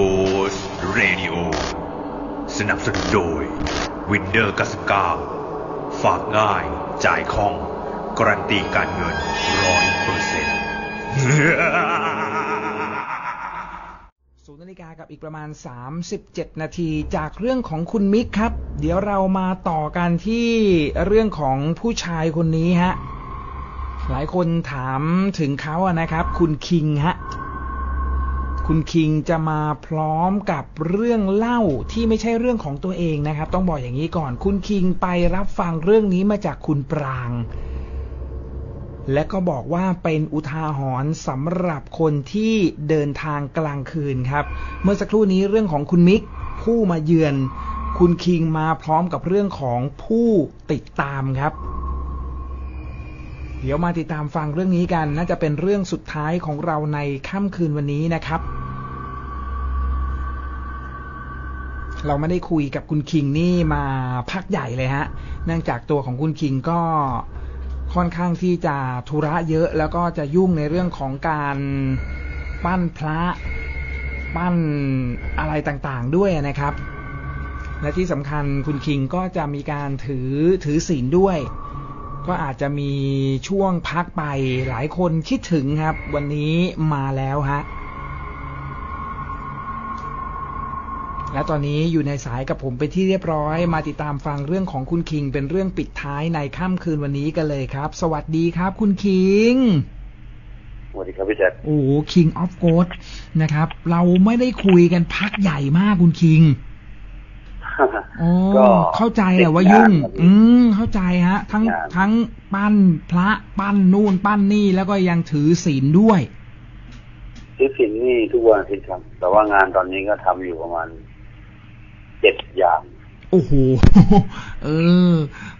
Ghost Radio สนับสนุนโดย Windows 99 ฝากง่าย จ่ายคล่อง การันตีการเงินร้อยเปอร์เซ็นต์ศูนย์นาฬิกากับอีกประมาณ 37 นาทีจากเรื่องของคุณมิกครับ เดี๋ยวเรามาต่อกันที่เรื่องของผู้ชายคนนี้ฮะ หลายคนถามถึงเขาอะนะครับ คุณคิงฮะ คุณคิงจะมาพร้อมกับเรื่องเล่าที่ไม่ใช่เรื่องของตัวเองนะครับ ต้องบอกอย่างนี้ก่อน คุณคิงไปรับฟังเรื่องนี้มาจากคุณปราง และก็บอกว่าเป็นอุทาหรณ์สำหรับคนที่เดินทางกลางคืนครับ เมื่อสักครู่นี้เรื่องของคุณมิกผู้มาเยือน คุณคิงมาพร้อมกับเรื่องของผู้ติดตามครับเดี๋ยวมาติดตามฟังเรื่องนี้กัน น่าจะเป็นเรื่องสุดท้ายของเราในค่ำคืนวันนี้นะครับ เราไม่ได้คุยกับคุณคิงนี่มาพักใหญ่เลยฮะ เนื่องจากตัวของคุณคิงก็ค่อนข้างที่จะธุระเยอะแล้วก็จะยุ่งในเรื่องของการปั้นพระปั้นอะไรต่างๆด้วยนะครับ และที่สำคัญคุณคิงก็จะมีการถือถือศีลด้วย ก็อาจจะมีช่วงพักไปหลายคนคิดถึงครับ วันนี้มาแล้วฮะ และตอนนี้อยู่ในสายกับผมเป็นที่เรียบร้อย มาติดตามฟังเรื่องของคุณคิง เป็นเรื่องปิดท้ายในค่ำคืนวันนี้กันเลยครับ สวัสดีครับ คุณคิงสวัสดีครับพี่แจ๊คโอ้คิงออฟโกดนะครับ เราไม่ได้คุยกันพักใหญ่มากคุณคิงโอ้ก็เข้าใจแหละว่ายุ่งติดงานอืมเข้าใจฮะ ทั้งติดงานทั้งปั้นพระปั้นนู่นปั้นนี่แล้วก็ยังถือศีลด้วยซื้อสินนี่ทุกวันอาทิตย์ครับแต่ว่างานตอนนี้ก็ทำอยู่ประมาณ เจ็ดอย่าง โอ้โห เออ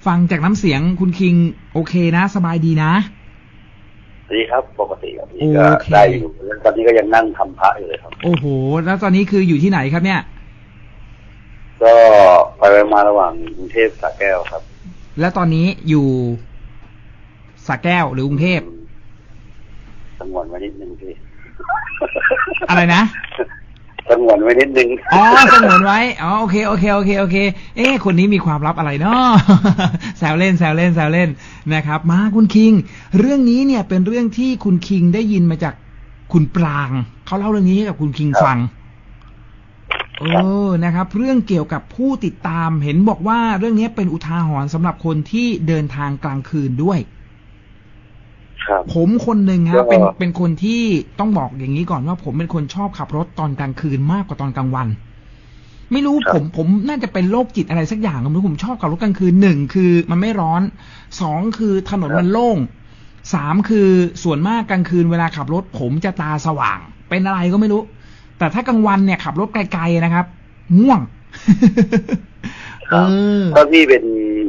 ฟังจากน้ำเสียงคุณคิง โอเคนะ สบายดีนะ ดีครับ ปกติครับพี่โอก็เคได้อยู่แล้วตอนนี้ก็ยังนั่งทำพระอยู่เลยครับ โอ้โห แล้วตอนนี้คืออยู่ที่ไหนครับเนี่ย ก็ไปไปมาระหว่างกรุงเทพสระแก้วครับ แล้วตอนนี้อยู่สระแก้วหรือกรุงเทพสงวนไว้นิดนึงพี่ อะไรนะ สงวนไว้นิดนึง อ๋อสงวนไว้ อ๋อโอเคโอเคโอเคโอเค เอ๊ะคนนี้มีความลับอะไรเนาะแซวเล่นแซวเล่นแซวเล่นนะครับ มาคุณคิง เรื่องนี้เนี่ยเป็นเรื่องที่คุณคิงได้ยินมาจากคุณปราง เขาเล่าเรื่องนี้ให้กับคุณคิงครับฟังเออนะครับ เรื่องเกี่ยวกับผู้ติดตามเห็นบอกว่าเรื่องนี้เป็นอุทาหรณ์สำหรับคนที่เดินทางกลางคืนด้วยครับ ผมคนหนึ่งก็ฮะเป็นเป็นคนที่ต้องบอกอย่างนี้ก่อนว่า ผมเป็นคนชอบขับรถตอนกลางคืนมากกว่าตอนกลางวัน ไม่รู้ครับผมผมน่าจะเป็นโรคจิตอะไรสักอย่างก็ไม่รู้ผมชอบขับรถกลางคืนหนึ่งคือมันไม่ร้อนสองคือถนนมันโล่งสามคือส่วนมากกลางคืนเวลาขับรถ ผมจะตาสว่าง เป็นอะไรก็ไม่รู้ แต่ถ้ากลางวันเนี่ยขับรถไกลๆนะครับง่วง เออถ้าพี่เป็น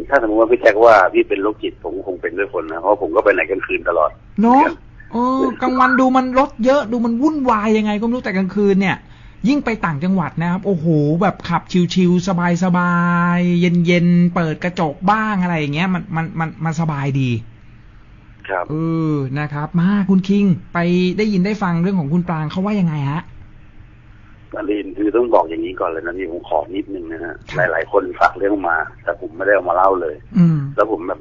ถ้าสมมติว่าพี่แจ็คว่าพี่เป็นโรคจิตผมก็คงเป็นด้วยคนนะเพราะผมก็ไปไหนกลางคืนตลอดเนาะเออกลางวันดูมันรถเยอะดูมันวุ่นวายยังไงก็ไม่รู้แต่กลางคืนเนี่ย ยิ่งไปต่างจังหวัดนะครับ โอ้โห แบบขับชิวๆสบายๆเย็นๆเปิดกระจกบ้างอะไรอย่างเงี้ยมันมันมันมันสบายดี ครับเออนะครับ มาคุณคิง ไปได้ยินได้ฟังเรื่องของคุณปรางเขาว่ายังไงฮะ อลินคือต้องบอกอย่างนี้ก่อนเลยนะพี่ผมขอนิดนึงนะฮะครัหบลาย ๆ คนฝากเรื่องมา แต่ผมไม่ได้เอามาเล่าเลย อืมแล้วผมแบบ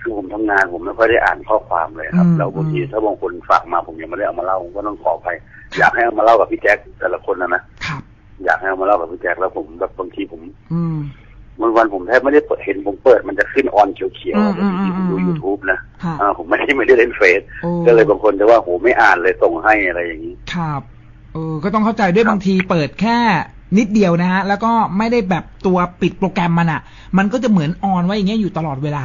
คือผมทำงานผมไม่ค่อยได้อ่านข้อความเลยครับอืมแล้วบางทีอืมถ้าบางคนฝากมาผมยังไม่ได้เอามาเล่าผมก็ต้องขอไปอยากให้เอามาเล่ากับพี่แจ็คแต่ละคนนะนะครับอยากให้เอามาเล่ากับพี่แจ็คแล้วผมแบบบางทีผม อืมวันวันๆผมแทบไม่ได้เปิดเห็นผมเปิดมันจะขึ้นออนเขียวอืๆมบางทีผมดูอืมยูทูบนะฮะอ่าผมไม่ได้ไม่ได้เล่นเฟซโอ้ก็เลยบางคนจะว่าโหไม่อ่านเลยส่งให้อะไรอย่างนี้ครับเออก็ต้องเข้าใจด้วยครับบางทีเปิดแค่นิดเดียวนะฮะ แล้วก็ไม่ได้แบบตัวปิดโปรแกรมมันอะ่ะ มันก็จะเหมือนออนไว้อย่างเงี้ยอยู่ตลอดเวลา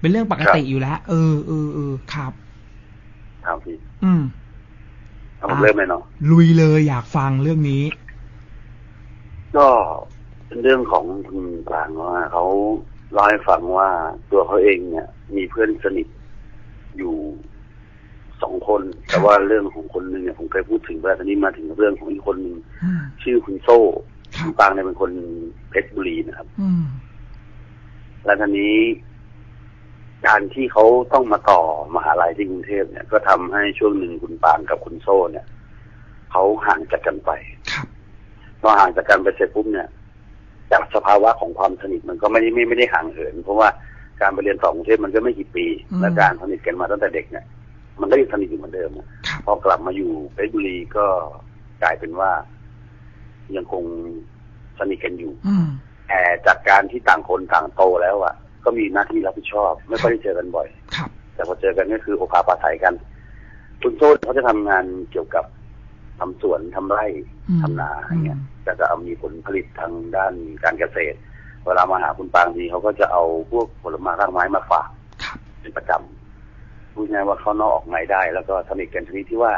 เป็นเรื่องปกติอยู่แล้ว เออเออเออครับ ครับพี่ อืมเอาผมอะเริ่มเลยเนาะลุยเลยอยากฟังเรื่องนี้ ก็เป็นเรื่องของคุณกลางว่าเขาเล่าให้ฟังว่าตัวเขาเองเนี่ย มีเพื่อนสนิทอยู่ สองคน แต่ว่าเรื่องของคนหนึ่งเนี่ยผมเคยพูดถึงไปแล้วตอนนี้มาถึงเรื่องของอีกคนหนึ่งอืมชื่อคุณโซ่ครับคุณปางเนี่ยเป็นคนเพชรบุรีนะครับอืมแล้วทีนี้ การที่เขาต้องมาต่อมหาลัยที่กรุงเทพเนี่ย ก็ทำให้ช่วงหนึ่งคุณปางกับคุณโซ่เนี่ยเขาห่างจากกันไปครับพอห่างจากกันไปเสร็จปุ๊บเนี่ยจากสภาวะของความสนิทมันก็ไม่ได้ไม่ไม่ได้ห่างเหิน เพราะว่าการไปเรียนต่อกรุงเทพมันก็ไม่กี่ปี และการสนิทกันมาตั้งแต่เด็กเนี่ย มันก็ยังสนิทอยู่เหมือนเดิมอะครับพอกลับมาอยู่เพชรบุรีก็กลายเป็นว่า ยังคงสนิทกันอยู่อืมแต่จากการที่ต่างคนต่างโตแล้วอะ ก็มีหน้าที่รับผิดชอบ ไม่ค่อยได้เจอกันบ่อยครับแต่พอเจอกันก็คือโอภาปาศัยกันคุณโซ่เขาจะทำงานเกี่ยวกับทำสวนทำไร่อืมทำนาอย่างเงี้ยอืมแต่จะเอามีผลผลิตทางด้านการเกษตร เวลามาหาคุณปางทีเขาก็จะเอาพวกผลไม้รากไม้มาฝากครับเป็นประจำ พูดง่ายๆว่าเขานอกออกในได้ แล้วก็สนิทกันชนิดที่ว่า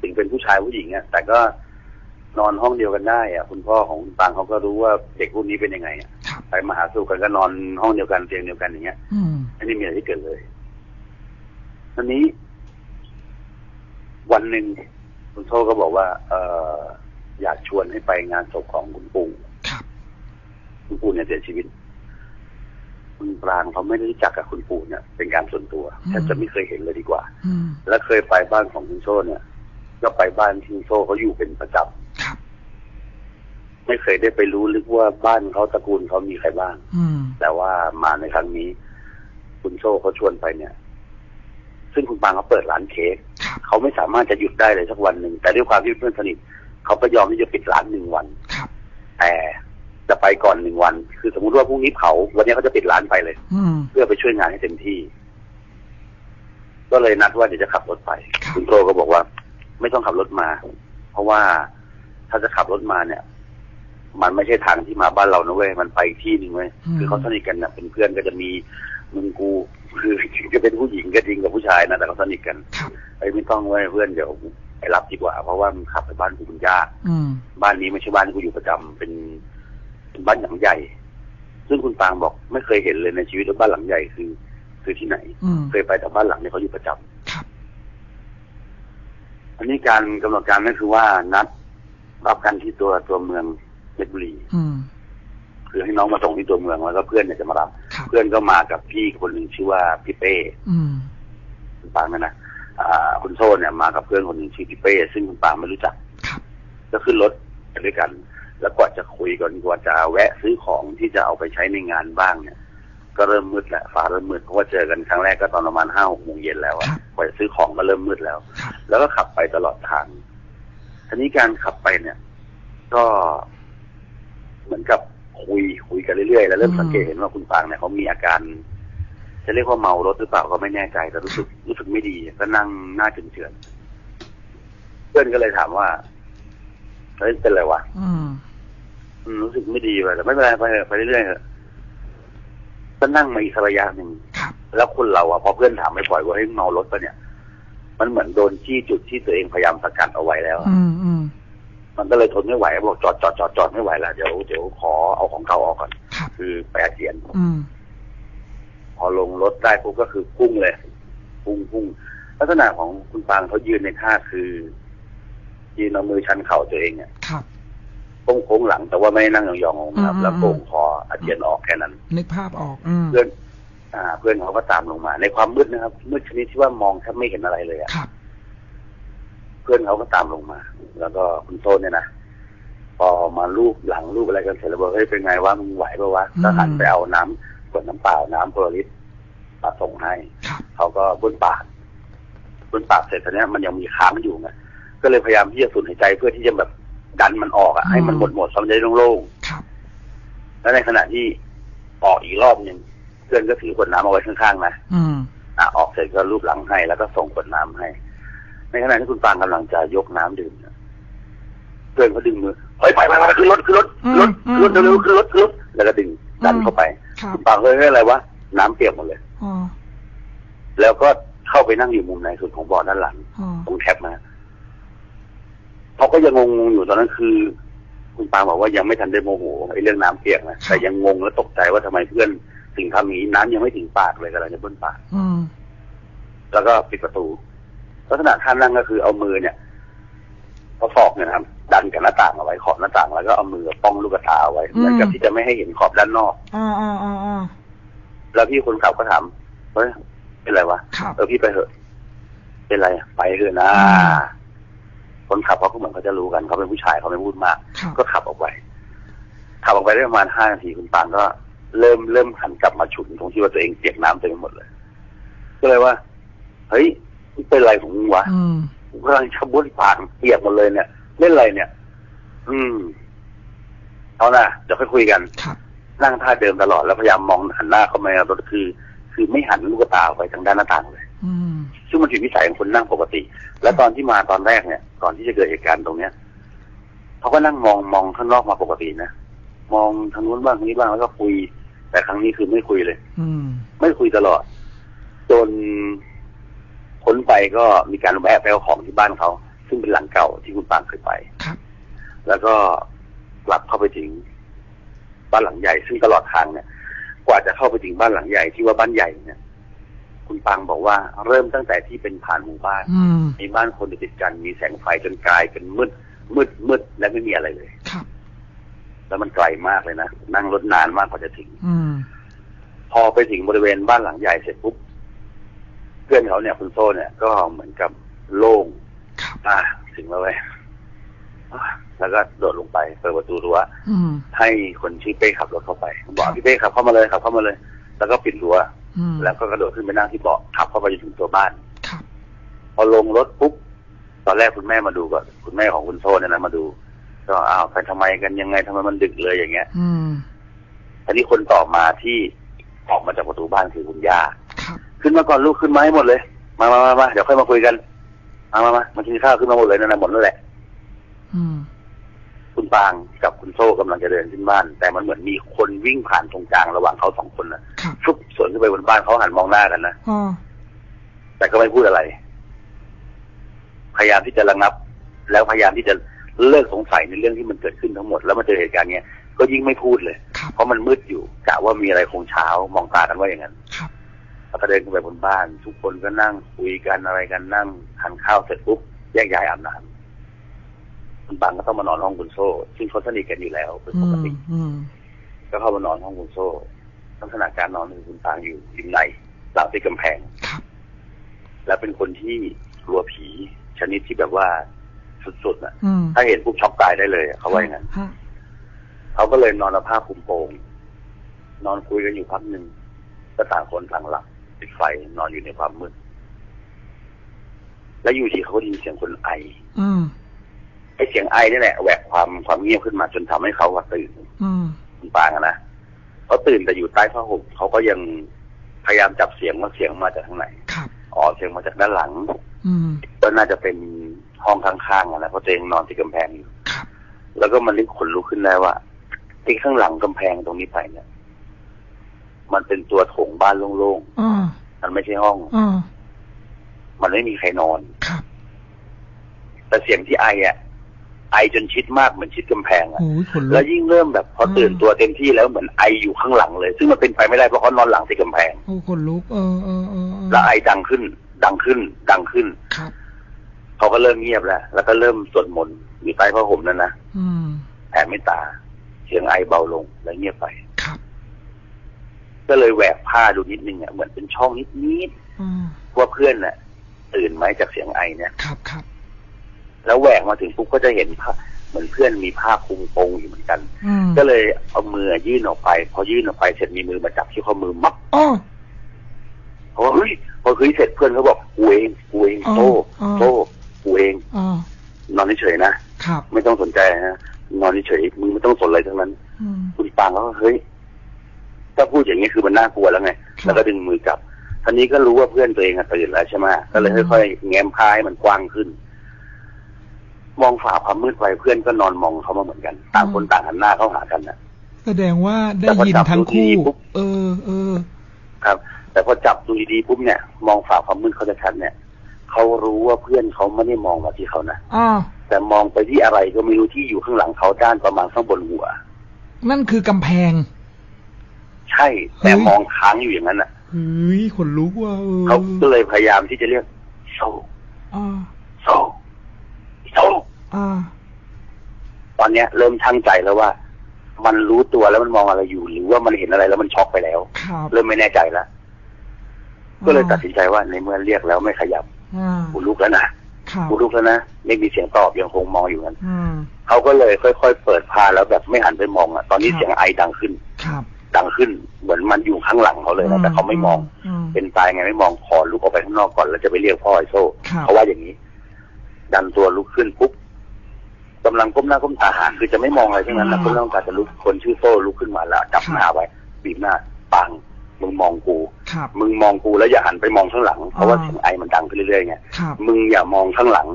ถึงเป็นผู้ชายผู้หญิงเนี่ยแต่ก็นอนห้องเดียวกันได้อะคุณพ่อของคุณปางเขาก็รู้ว่าเด็กพวกนี้เป็นยังไงอะครับไปมาหาสู่กันก็นอนห้องเดียวกันเตียงเดียวกันอย่างเงี้ยอืมไม่ได้มีอะไรที่เกิดเลยทีนี้ วันหนึ่งคุณโซ่ก็บอกว่า เอออยากชวนให้ไปงานศพของคุณปู่ครับคุณปู่เนี่ยเสียชีวิต คุณปรางเขาไม่ได้รู้จักกับคุณปู่เนี่ยเป็นการส่วนตัวแทบจะไม่เคยเห็นเลยดีกว่าอืมและเคยไปบ้านของคุณโซ่เนี่ย ก็ไปบ้านที่คุณโซ่เขาอยู่เป็นประจครับำไม่เคยได้ไปรู้ลึกว่าบ้านเขาตระกูลเขามีใครบ้างอืมแต่ว่ามาในครั้งนี้ คุณโซ่เขาชวนไปเนี่ย ซึ่งคุณปางเขาเปิดร้านเค้กครับเขาไม่สามารถจะหยุดได้เลยสักวันหนึ่งแต่ด้วยความที่เพื่อนสนิทเขาก็ยอมที่จะปิดร้านหนึ่งวันครับแต่ จะไปก่อนหนึ่งวัน คือสมมุติว่าพรุ่งนี้เผาวันนี้เขาจะปิดร้านไปเลย อืม เพื่อไปช่วยงานให้เต็มที่ ก็เลยนัดว่าเดี๋ยวจะขับรถไป ครับ คุณโตก็บอกว่า ไม่ต้องขับรถมา เพราะว่าถ้าจะขับรถมาเนี่ย มันไม่ใช่ทางที่มาบ้านเรานะเว้ยมันไปอีกที่หนึ่งเว้ยคือเขาสนิทกันนะเป็นเพื่อนก็จะมีมึงกูคือถึงจะเป็นผู้หญิงก็จริงกับผู้ชายนะแต่เขาสนิทกันครับ ไอ้ยไม่ต้องเว้ยเพื่อนเดี๋ยวไปรับดีกว่า เพราะว่ามึงขับไปบ้านกูมันยาก อืม บ้านนี้ไม่ใช่บ้านที่กูอยู่ประจำเป็นเป็น บ้านหลังใหญ่ ซึ่งคุณปางบอกไม่เคยเห็นเลยในชีวิตว่าบ้านหลังใหญ่คือ คือที่ไหนอืมเคยไปแต่บ้านหลังนี้เขาอยู่ประจำครับอันนี้การกำหนดการก็คือว่านัดรับกันที่ตัวตัวเมืองเพชรบุรีอืมคือให้น้องมาส่งที่ตัวเมืองแล้วก็เพื่อนเนี่ยจะมารับครับเพื่อนก็มากับพี่คนหนึ่งชื่อว่าพี่เป้อืมคุณปางนะนะอ่าคุณโซ่เนี่ยมากับเพื่อนคนหนึ่งชื่อพี่เป้ซึ่งคุณปางไม่รู้จักครับก็ขึ้นรถไปด้วยกัน แล้วกว่าจะคุยกันกว่าจะแวะซื้อของที่จะเอาไปใช้ในงานบ้างเนี่ย ก็เริ่มมืดแหละฟ้าเริ่มมืดเพราะว่าเจอกันครั้งแรกก็ตอนประมาณห้าหกโมงเย็นแล้วครัอะบกว่าจะซื้อของก็เริ่มมืดแล้วครับแล้วก็ขับไปตลอดทางทีนี้การขับไปเนี่ย ก็เหมือนกับคุยคุยกันเรื่อยๆ แล้วเริ่มสังเกตเห็นว่าคุณปางเนี่ยเขามีอาการจะเรียกว่าเมารถหรือเปล่าก็ไม่แน่ใจแต่รู้สึกรู้สึกไม่ดี ก็นั่งหน้าเฉือนๆเพื่อนก็เลยถามว่า เฮ้ยเป็นไรวะอืมอืมรู้สึกไม่ดีไปแต่ไม่เป็นไรไปเถอะไปเรื่อยๆเถอะก็นั่งมาอีกสักระยะหนึ่งครับแล้วคนเราอะพอเพื่อนถามไม่ปล่อยว่าให้ยเมารถปะเนี่ย มันเหมือนโดนจี้จุดที่ตัวเองพยายามสกัดเอาไว้แล้วอะอืมอืมมันก็เลยทนไม่ไหวบอกจอดจอดจอดจอดไม่ไหวแล้วเดี๋ยวเดี๋ยวขอเอาของเก่าออกก่อนครับคือไปอาเจียนอืมพอลงรถได้ปุ๊บก็คือพุ่งเลย พุ่งพุ่งลักษณะของคุณปางเขายืนในท่าคือ ยืนเอามือชันเข่าตัวเองเนี่ยครับโค้งโค้งหลังแต่ว่าไม่ได้นั่งยองๆนะครับอืมแล้วโก่งคออาเจียนออกแค่นั้น นึกภาพออกอืมเพื่อนอ่า เพื่อนเขาก็ตามลงมา ในความมืดนะครับมืดชนิดที่ว่ามองแทบไม่เห็นอะไรเลยอะครับเพื่อนเขาก็ตามลงมา แล้วก็คุณโซนเนี่ยนะพอมาลูบหลังลูบอะไรกันเสร็จแล้วบอกเฮ้ยเป็นไงวะมึงไหวปะวะอืมก็หันไปเอาน้ำขวดน้ำเปล่าน้ำโพลาริสมาส่งให้ครับเขาก็บ้วนปากบ้วนปากเสร็จตอนนี้ยมันยังมีค้างอยู่ไง ก็เลยพยายามที่จะสูดหายใจเพื่อที่จะแบบดันมันออกอะให้มันหมดหมดๆซ้ำใจโล่งครับๆแล้วในขณะที่ออกอีกรอบหนึ่งเพื่อนก็ถือขวดน้ำเอาไว้ข้างๆนะอืมอะออกเสร็จก็รูปหลังให้แล้วก็ส่งขวดน้ำให้ ในขณะที่คุณปางกำลังจะยกน้ำดื่มเนี่ยเพื่อนเขาดึงมือเฮ้ยไปไปไปขึ้นรถขึ้นรถขึ้นรถอืมขึ้นรถเร็วๆขึ้นรถขึ้นรถแล้วก็ดึงดันเข้าไปครับคุณปางเฮ้ยเฮ้ยอะไรวะน้ำเปียกหมดเลยอ๋อแล้วก็เข้าไปนั่งอยู่มุมไหนสุดของเบาะด้านหลังอ๋อตรงแคปมา เขาก็ยังงงๆอยู่ตอนนั้นคือ คุณปางบอกว่ายังไม่ทันได้โมโหไอ้เรื่องน้ำเปียกนะแต่ยังงงและตกใจว่าทำไมเพื่อนถึงทำอย่างนี้น้ำยังไม่ถึงปากเลยกำลังจะบนปากอืมแล้วก็ปิดประตู ลักษณะท่านั่งก็คือเอามือเนี่ยเอาศอกเนี่ยนะครับดันกับหน้าต่างเอาไว้ขอบหน้าต่างแล้วก็เอามือป้องลูกตาเอาไว้เหมือนกับที่จะไม่ให้เห็นขอบด้านนอกอ๋ออ๋ออ๋ออ๋อแล้วพี่คนขับก็ถามเฮ้ยเป็นไรวะครับเออพี่ไปเถอะ เป็นไรอะไปเถอะนะอืม คนขับเขาก็เหมือนเขาจะรู้กันเขาเป็นผู้ชายเขาไม่พูดมากครับก็ขับออกไปขับออกไปได้ประมาณห้านาทีคุณปางก็เริ่มเริ่มหันกลับมาฉุนตรงที่ว่าตัวเองเปียกน้ำเต็มไปหมดเลย ก็เลยว่า เฮ้ยมึงเป็นไรของมึงวะอืมกูกำลังชะบุนปากเปียกหมดเลยเนี่ยเล่นอะไรเนี่ย อืมเอานะเดี๋ยวค่อยคุยกันครับนั่งท่าเดิมตลอดแล้วพยายามมองหันหน้าเข้ามาในรถคือ คือไม่หันลูกตาออกไปทางด้านหน้าต่างเลยอืม ซึ่งมันผิดวิสัยของคนนั่งปกติ แล้วตอนที่มาตอนแรกเนี่ย ก่อนที่จะเกิดเหตุการณ์ตรงเนี้ยเขาก็นั่งมองมองข้างนอกมาปกตินะมองทางนู้นบ้างทางนี้บ้างแล้วก็คุย แต่ครั้งนี้คือไม่คุยเลย อืม ไม่คุยตลอด จนพ้นไปก็มีการแวะไปเอาของที่บ้านเขา ซึ่งเป็นหลังเก่าที่คุณปางเคยไปครับ แล้วก็กลับเข้าไปถึงบ้านหลังใหญ่ ซึ่งตลอดทางเนี่ย กว่าจะเข้าไปถึงบ้านหลังใหญ่ที่ว่าบ้านใหญ่เนี่ย คุณปางบอกว่าเริ่มตั้งแต่ที่เป็นผ่านหมู่บ้าน อืม มีบ้านคนติดกันมีแสงไฟจนกลายเป็นมืด มืดมืดและไม่มีอะไรเลย ครับ แล้วมันไกลมากเลยนะ นั่งรถนานมากกว่าจะถึง อืม พอไปถึงบริเวณบ้านหลังใหญ่เสร็จปุ๊บเพื่อนเขาเนี่ยคุณโซ่เนี่ยก็เหมือนกับโล่งครับ อะถึงแล้วเว้ยอะแล้วก็โดดลงไปเปิดประตูรั้ว อืม ให้คนชื่อเป้ขับรถเข้าไป บอกพี่เป้ขับเข้ามาเลยขับเข้ามาเลย แล้วก็ปิดรั้วอืม แล้วก็กระโดดขึ้นไปนั่งที่เบาะขับเข้าไปจนถึงตัวบ้านครับพอลงรถปุ๊บตอนแรกคุณแม่มาดูก่อนคุณแม่ของคุณโซ่เนี่ยนะมาดู ก็อ้าวไปทำไมกันยังไงทำไมมันดึกเลยอย่างเงี้ย อืมอันนี้คนต่อมาที่ออกมาจากประตูบ้านคือคุณย่าครับขึ้นมาก่อนลูกขึ้นมาให้หมดเลย มามามามาเดี๋ยวค่อยมาคุยกัน มามามามากินข้าวขึ้นมาหมดเลยนั่นนะหมดแล้วแหละอืม คุณปางกับคุณโซ่กำลังจะเดินขึ้นบ้าน แต่มันเหมือนมีคนวิ่งผ่านตรงกลางระหว่างเขาสองคนนะครับฟุบสวนขึ้นไปบนบ้านเขาหันมองหน้ากันนะอ๋อแต่ก็ไม่พูดอะไร พยายามที่จะระงับ แล้วพยายามที่จะเลิกสงสัยในเรื่องที่มันเกิดขึ้นทั้งหมด แล้วมาเจอเหตุการณ์เนี้ยก็ยิ่งไม่พูดเลยครับเพราะมันมืดอยู่กะว่ามีอะไรคงเช้ามองตากันว่าอย่างนั้นครับแล้วก็เดินขึ้นไปบนบ้าน ทุกคนก็นั่งคุยกันอะไรกันนั่งทานข้าวเสร็จปุ๊บแยกย้ายอาบน้ำ คุณปังก็ต้องมานอนห้องคุณโซ่ ซึ่งเขาสนิทกันอยู่แล้วเป็นอืปกมติอืมก็เข้ามานอนห้องคุณโซ่ลักษณะการนอนคือคุณปังอยู่ริมในหลังติดกำแพงครับแล้วเป็นคนที่กลัวผีชนิดที่แบบว่าสุดๆน่ะอืมถ้าเห็นปุ๊บช็อกตายได้เลยอะเขาว่าอย่างนั้นฮะเขาก็เลยนอนเอาผ้าคลุมโปงนอนคุยกันอยู่พักหนึ่งก็ต่างคนต่างหลับปิดไฟนอนอยู่ในความมืดแล้วอยู่ที่เขาก็ได้ยินเสียงคนไอ อืม ไอเสียงไอนี่แหละแหวกความความเงียบขึ้นมาจนทำให้เขาว่าตื่นอืมคุณปางอะนะเขาตื่นแต่อยู่ใต้ผ้าห่มเขาก็ยังพยายามจับเสียงว่าเสียงมาจากทางไหนครับอ๋อเสียงมาจากด้านหลัง อืมก็น่าจะเป็นห้องข้างๆอะนะเพราะตัวเองนอนที่กำแพงอยู่ครับแล้วก็มันนึกขนลุกขึ้นได้ว่าที่ข้างหลังกำแพงตรงนี้ไปเนี่ย มันเป็นตัวโถงบ้านโล่งอ๋อๆมันไม่ใช่ห้องอ๋อมันไม่มีใครนอนครับแต่เสียงที่ไออะ ไอจนชิดมากเหมือนชิดกำแพงอะโอ้ยขนลุแล้วกยิ่งเริ่มแบบพอตื่นตัวเต็มที่แล้วเหมือนไออยู่ข้างหลังเลย ซึ่งมันเป็นไปไม่ได้เพราะเขานอนหลังติดกำแพง โอ้ขนลุก เออเออเออเออแล้วไอดังขึ้น ดังขึ้น ดังขึ้น ครับ เขาก็เริ่มเงียบแล้ว แล้วก็เริ่มสวดมนต์อยู่ใต้ผ้าห่มนั่นนะอืม แผ่เมตตา เสียงไอเบาลงแล้วเงียบไป ครับ ก็เลยแหวกผ้าดูนิดนึงอะเหมือนเป็นช่องนิดนิดอืมๆว่าเพื่อนน่ะตื่นไหมจากเสียงไอเนี่ย ครับครับ แล้วแหวกมาถึงปุ๊บก็จะเห็นผ้าเหมือนเพื่อนมีผ้าคลุมโปงอยู่เหมือนกันอืมก็เลยเอามือยื่นออกไป พอยื่นออกไปเสร็จมีมือมาจับที่ข้อมือมับอ๋อเพราะว่าเฮ้ยพอคุยเสร็จเพื่อนเขาบอกกูเองกูเองอ๋อโต้อ๋อโต้กูเองอ๋อนอนเฉยๆนะครับไม่ต้องสนใจนะนอนเฉยๆมึงไม่ต้องสนอะไรทั้งนั้นอืมคุณปางก็เฮ้ยถ้าพูดอย่างนี้คือมันน่ากลัวแล้วไงครับแล้วก็ดึงมือกลับทีนี้ก็รู้ว่าเพื่อนตัวเองอะตื่นแล้วใช่ไหมก็เลยอืมค่อยๆแง้มพายมันกว้างขึ้น มองฝ่าความมืดไปเพื่อนก็นอนมองเขามาเหมือนกัน ต่างคนต่างหันหน้าเข้าหากันนะแสดงว่าได้แต่พอยินจับทั้งดูดีคู่ปุ๊บเออเออ ครับ แต่พอจับดูดีๆปุ๊บเนี่ย มองฝ่าความมืดเขาจะชัดเนี่ยเขารู้ว่าเพื่อนเขาไม่ได้มองมาที่เขานะอ๋อแต่มองไปที่อะไรก็ไม่รู้ที่อยู่ข้างหลังเขาด้านประมาณข้างบนหัว นั่นคือกำแพง ใช่ แต่เฮ้ยมองค้างอยู่อย่างนั้นน่ะเฮ้ยขนลุกว่ะเออเขาก็เลยพยายามที่จะเรียกโซอ่าโซโซ อ่าตอนเนี้ย เริ่มช่างใจแล้วว่า มันรู้ตัวแล้วมันมองอะไรอยู่ หรือว่ามันเห็นอะไรแล้วมันช็อกไปแล้วครับเริ่มไม่แน่ใจแล้วก็เลยตัดสินใจว่าในเมื่อเรียกแล้วไม่ขยับอ่ากูลุกแล้วนะครับครับกูลุกแล้วนะไม่มีเสียงตอบยังคงมองอยู่นั้นอืมเขาก็เลยค่อยๆเปิดผ้าแล้วแบบไม่หันไปมองอะตอนนี้ครับเสียงไอดังขึ้นครับดังขึ้นเหมือนมันอยู่ข้างหลังเขาเลยนะแต่เขาไม่มองอืมเป็นตายไงไม่มองขอลุกออกไปข้างนอกก่อนแล้วจะไปเรียกพ่อไอโซ่ครับเขาว่าอย่างนี้ ดันตัวลุกขึ้นปุ๊บ กำลังก้มหน้าก้มตาหาคือจะไม่มองอะไรทั้งนั้นนะก้มหน้าก้มตาจะลุกคนชื่อโซ่ลุกขึ้นมาแล้วจับหน้าไว้บีบหน้าปังมึงมองกูครับมึงมองกูแล้วอย่าหันไปมองข้างหลัง เพราะว่าอ่าเสียงไอมันดังขึ้นเรื่อยๆไงครับมึงอย่ามองข้างหลัง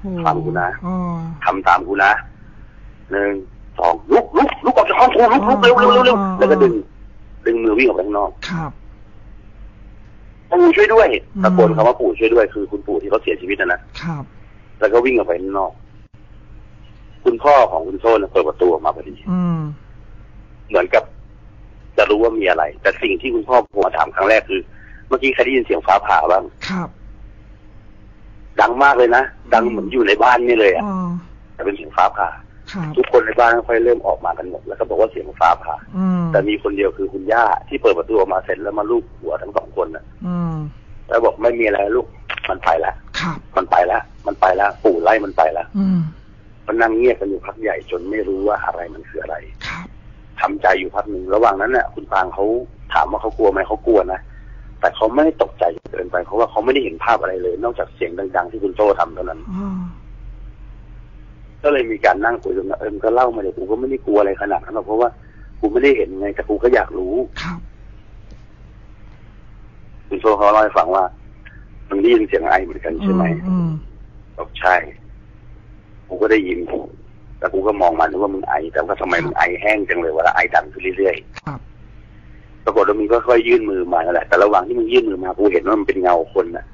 โอ้ฟังกูนะอ๋อทำตามกูนะหนึ่งสองลุกลุกลุกออกจากห้องกูลุกลุกเร็วเร็วเร็วเร็วแล้วก็ดึง ดึงมือวิ่งออกไปข้างนอกครับปู่ช่วยด้วยอืมตะโกนคำว่าปู่ช่วยด้วยคือคุณปู่ที่เขาเสียชีวิตนะนะครับแล้วก็วิ่งออกไปข้างนอก คุณพ่อของคุณโซ่เนี่ยเปิดประตูออกมาพอดีอืมเหมือนกับ จะรู้ว่ามีอะไร แต่สิ่งที่คุณพ่อผมมาถามครั้งแรกคือ เมื่อกี้ใครได้ยินเสียงฟ้าผ่าบ้างครับ ดังมากเลยนะ ดังเหมือนอยู่ในบ้านนี่เลยอะอ๋อแต่เป็นเสียงฟ้าผ่าครับทุกคนในบ้านค่อยๆเริ่มออกมากันหมดแล้วก็บอกว่าเสียงฟ้าผ่าอืมแต่มีคนเดียวคือคุณย่าที่เปิดประตูออกมาเสร็จแล้วมาลูบหัวทั้งสองคนนะอืมแล้วบอกไม่มีอะไรลูกมันไปแล้วครับมันไปแล้วมันไปแล้วปู่ไล่มันไปแล้ว อืมมันนั่งเงียบกันอยู่พักใหญ่จนไม่รู้ว่าอะไรมันคืออะไรครับทำใจอยู่พักหนึ่งระหว่างนั้นน่ะคุณปางเขาถามว่าเขากลัวไหมเขากลัวนะแต่เขาไม่ได้ตกใจเกินไปเพราะว่าเขาไม่ได้เห็นภาพอะไรเลย นอกจากเสียงดัง ๆ ที่คุณโต้ทำเท่านั้นอ๋อก็เลยมีการนั่งคุยกันว่าเออมึงก็เล่ามาเดี๋ยวกูก็ไม่ได้กลัวอะไรขนาดนั้นหรอกเพราะว่ากูไม่ได้เห็นไงแต่กูก็อยากรู้ครับคุณโซ่เขาเล่าให้ฟังว่ามึงได้ยินเสียงไอเหมือนกันใช่ไหมอืมบอกใช่ กูก็ได้ยินแต่กูก็มองมันว่ามึงไอ แต่ว่าทำไมมึงไอแห้งจังเลยเวลาไอดังขึ้นเรื่อยครับๆปรากฏว่ามึงก็ค่อยยื่นมือมานั่นแหละ แต่ระหว่างที่มึงยื่นมือมากูเห็นว่ามันเป็นเงาคนน่ะ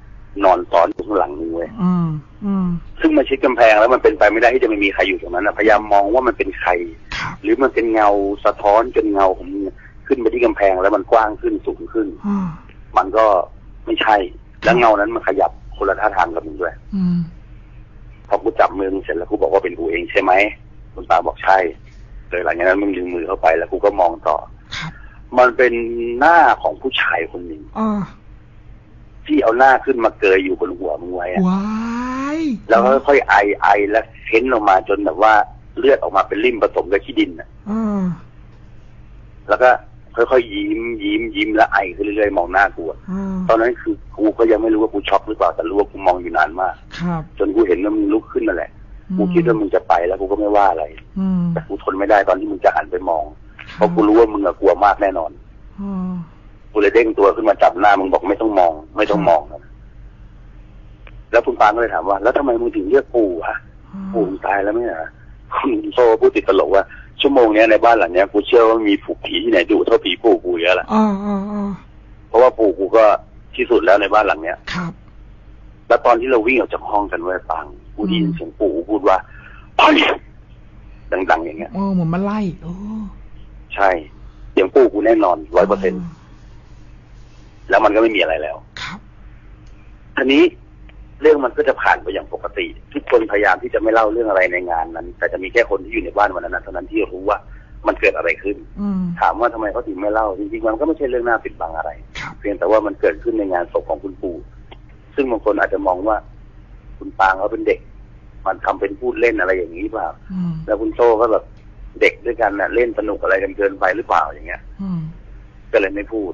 นอนซ้อนอยู่ข้างหลังมึงเว้ยอืมอืมซึ่งมาชิดกำแพงแล้วมันเป็นไปไม่ได้ที่จะไม่มีใครอยู่ตรงนั้นนะพยายามมองว่ามันเป็นใครครับหรือมันเป็นเงาสะท้อนจนเงาของมึงขึ้นไปที่กำแพงแล้วมันกว้างขึ้นสูงขึ้นอ๋อมันก็ไม่ใช่ แล้วเงานั้นมันขยับคนละท่าทางกับมึงด้วยอืม พอกูจับมือมึงเสร็จแล้วกูบอกว่าเป็นกูเองใช่ไหมคุณตาบอกใช่เลยหลังจากนั้นมึงดึงมือเข้าไปแล้วกูก็มองต่อครับมันเป็นหน้าของผู้ชายคนหนึ่งอ๋อที่เอาหน้าขึ้นมาเกยอยู่บนหัวมึงไว้อะว้ายแล้วค่อยๆไอไอแล้วเค้นออกมาจนแบบว่าเลือดออกมาเป็นริ่มผสมกับขี้ดินน่ะอ๋อแล้วก็ ค่อยๆยิ้มยิ้มยิ้มแล้วไอขึ้นเรื่อยๆมองหน้ากูอะอ๋อตอนนั้นคือกูก็ยังไม่รู้ว่ากูช็อกหรือเปล่าแต่รู้ว่ากูมองอยู่นานมากครับจนกูเห็นว่ามึงลุกขึ้นนั่นแหละอืมกูคิดว่ามึงจะไปแล้วกูก็ไม่ว่าอะไรอืมแต่กูทนไม่ได้ตอนที่มึงจะหันไปมอง เพราะกูรู้ว่ามึงอะกลัวมากแน่นอนอ๋อกูเลยเด้งตัวขึ้นมาจับหน้ามึงบอกไม่ต้องมอง ไม่ต้องมองนะแล้วคุณปางก็เลยถามว่า แล้วทำไมมึงถึงเรียกปู่ฮะปู่มึงตายแล้วไหมฮะคุณโซพูดติดตลกว่า ชั่วโมงเนี้ยในบ้านหลังเนี้ยกูเชื่อว่ามีผูกผีที่ไหนดุเท่าผีปู่กูเยอะแหละอ๋ออ๋ออ๋อเพราะว่าปู่กูก็ที่สุดแล้วในบ้านหลังเนี้ยครับ แล้วตอนที่เราวิ่งออกจากห้องกันเว้ยปังกูได้ยินเสียงปู่พูดว่าไปดังๆอย่างเงี้ยเออเหมือนมันไล่โอ้ใช่เสียงปู่กูแน่นอนร้อยเปอร์เซ็นแล้วมันก็ไม่มีอะไรแล้ว ครับทีนี้ เรื่องมันก็จะผ่านไปอย่างปกติ ทุกคนพยายามที่จะไม่เล่าเรื่องอะไรในงานนั้น แต่จะมีแค่คนที่อยู่ในบ้านวันนั้นนะเท่านั้นที่รู้ว่ามันเกิดอะไรขึ้นอืมถามว่าทำไมเขาถึงไม่เล่าจริงๆมันก็ไม่ใช่เรื่องน่าปิดบังอะไรครับเพียงแต่ว่ามันเกิดขึ้นในงานศพของคุณปู่ ซึ่งบางคนอาจจะมองว่า คุณปางเขาเป็นเด็ก มันทำเป็นพูดเล่นอะไรอย่างนี้เปล่าอืมแล้วคุณโซ่ก็แบบเด็กด้วยกันน่ะ เล่นสนุกอะไรกันเกินไปหรือเปล่าอย่างเงี้ยอืมก็เลยไม่พูด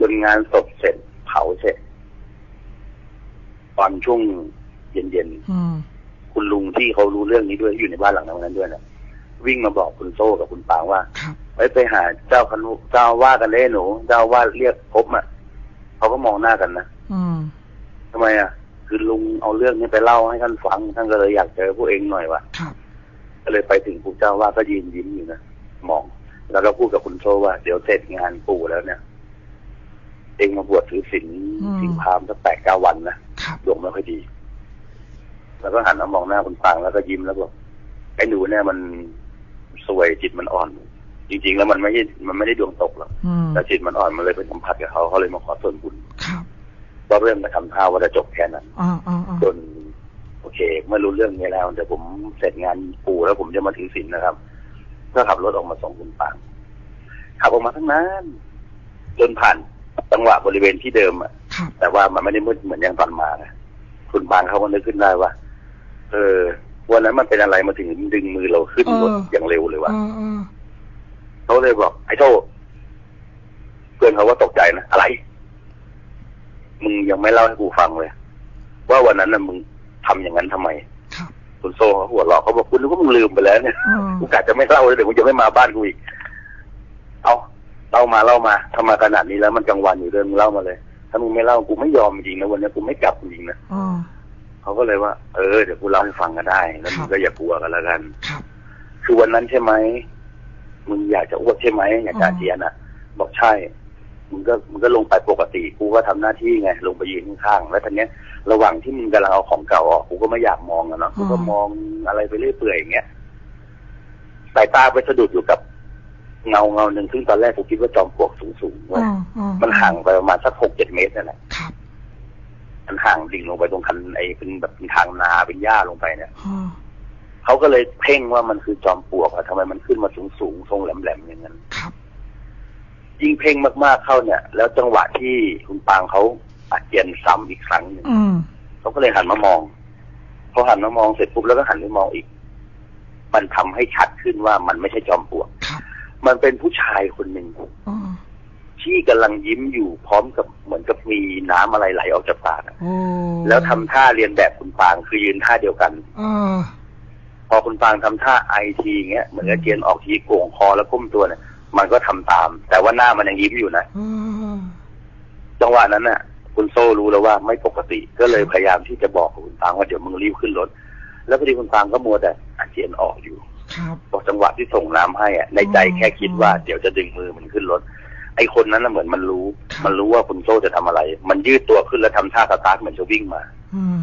จนงานศพเสร็จเผาเสร็จ ตอนช่วงเย็นอืมๆคุณลุงที่เขารู้เรื่องนี้ด้วยที่อยู่ในบ้านหลังนั้นด้วยนะวิ่งมาบอกคุณโซ่กับคุณปางว่าครับไปไปหาเจ้าคณะเจ้าว่ากันเลยหนูเจ้าว่าเรียกพบอะเขาก็มองหน้ากันนะอืมทำไมอะ คือลุงเอาเรื่องนี้ไปเล่าให้ท่านฟังท่านก็เลยอยากเจอพวกเองหน่อยว่ะครับก็เลยไปถึงปู่เจ้าว่าก็ยืนยิ้มอยู่นะมอง แล้วก็พูดกับคุณโซ่ว่า เดี๋ยวเสร็จงานปู่แล้วเนี่ย เองมาบวชถือศีลอืมศีลพราหมณ์สักแปดเก้าวันนะ ครับดวงไม่ค่อยดี แล้วก็หันมามองหน้าคุณปางแล้วก็ยิ้มแล้วบอกไอ้หนูเนี่ยมันสวยจิตมันอ่อน จริง ๆ แล้วมันไม่ใช่มันไม่ได้ดวงตกหรอกอืมแต่จิตมันอ่อนมันเลยไปสัมผัสกับเขาเขาเลยมาขอส่วนบุญครับว่าเรื่องมาทำท่าว่าจะจบแค่นั้นอ่าอ่าอ่าจนโอเค เมื่อรู้เรื่องนี้แล้วเดี๋ยวผมเสร็จงานปู่แล้วผมจะมาถือศีลนะครับก็ขับรถออกมาส่งคุณปางขับออกมาทั้งนั้น จนผ่านจังหวะบริเวณที่เดิมอะครับ แต่ว่ามันไม่ได้มืดเหมือนอย่างตอนมานะพคุณบางเขาก็นึกขึ้นได้ว่า เออ วันนั้นมันเป็นอะไรมาถึงดึงมือเราขึ้นรถเอออย่างเร็วเลยวะเออเออเขาเลยบอกไอ้โทเพื่อนเขาก็ตกใจนะอะไร มึงยังไม่เล่าให้กูฟังเลย ว่าวันนั้นน่ะมึงทำอย่างนั้นทำไมครับคุณโซ่เขาหัวเราะเขาบอกคุณนึกว่ามึงลืมไปแล้วเนี่ยเออกูกะจะไม่เล่าเลยเดี๋ยวมึงจะไม่มาบ้านกูอีกเอาเล่ามาเล่ามาทำมาขนาดนี้แล้วมันกลางวันอยู่เดินมึงเล่ามาเลย ถ้ามึงไม่เล่ากูไม่ยอมจริงนะวันนี้กูไม่กลับจริงนะเออเขาก็เลยว่า เออเดี๋ยวกูเล่าให้ฟังก็ได้ แล้วมึครังบก็อย่ากลัวกันแล้วกันครับคือวันนั้นใช่ไหมมึงอยากจะอ้วกใช่ไหมอยากจะอ๋ออาเจียนอะ บอกใช่มึงก็มึงก็ลงไปปกติกูก็ทำหน้าที่ไง ลงไปยืนข้างๆแล้วทีเนี้ยระหว่างที่มึงกำลังเอาของเก่าออกกูก็ไม่อยากมองอะเนาะกูก็มองอะไรไปเรื่อยเปื่อยอย่างเงี้ยสายตาไปสะดุดอยู่กับ เงาเงาหนึ่งซึ่งตอนแรกกูคิดว่าจอมปลวกสูงๆเอเว้ยอเออมันห่างไปประมาณสักหกเจ็ดเมตรนั่นแหละครับมันห่างดิ่งลงไปตรงคันไอ้เป็นแบบเป็นทางนาเป็นหญ้าลงไปเนี่ยเออเขาก็เลยเพ่งว่ามันคือจอมปลวกอะทำไมมันขึ้นมาสูงสูงๆทรงแหลมๆอย่างนั้นครับยิ่งเพ่งมากๆเข้าเนี่ย แล้วจังหวะที่คุณปางเขาอาเจียนซ้ำอีกครั้งหนึ่งอืมเขาก็เลยหันมามองพอหันมามองเสร็จปุ๊บแล้วก็หันไปมองอีก มันทำให้ชัดขึ้นว่ามันไม่ใช่จอมปลวกครับ มันเป็นผู้ชายคนหนึ่งเออที่กำลังยิ้มอยู่พร้อมกับเหมือนกับมีน้ำอะไรไหลออกจากปากอะโอ้แล้วทำท่าเรียนแบบคุณปางคือยืนท่าเดียวกันเออพอคุณปางทำท่าไอทีเงี้ยเหมือนกับเจียนออกทีโก่งคอแล้วก้มตัวเนี่ยมันก็ทำตาม แต่ว่าหน้ามันยังยิ้มอยู่นะเออจังหวะนั้นน่ะ คุณโซ่รู้แล้วว่าไม่ปกติ ก็เลยพยายามที่จะบอกกับคุณปางว่าเดี๋ยวมึงรีบขึ้นรถ แล้วพอดีคุณปางก็มัวแต่อาเจียนออกอยู่ครั บบอกจังหวะที่ส่งน้ำให้อะในใจแค่คิดว่าเดี๋ยวจะดึงมือมันขึ้นรถ ไอ้คนนั้นน่ะเหมือนมันรู้ครับมันรู้ว่าคุณโซ่จะทำอะไร มันยืดตัวขึ้นแล้วทำท่าสตาร์ทเหมือนจะวิ่งมาอืม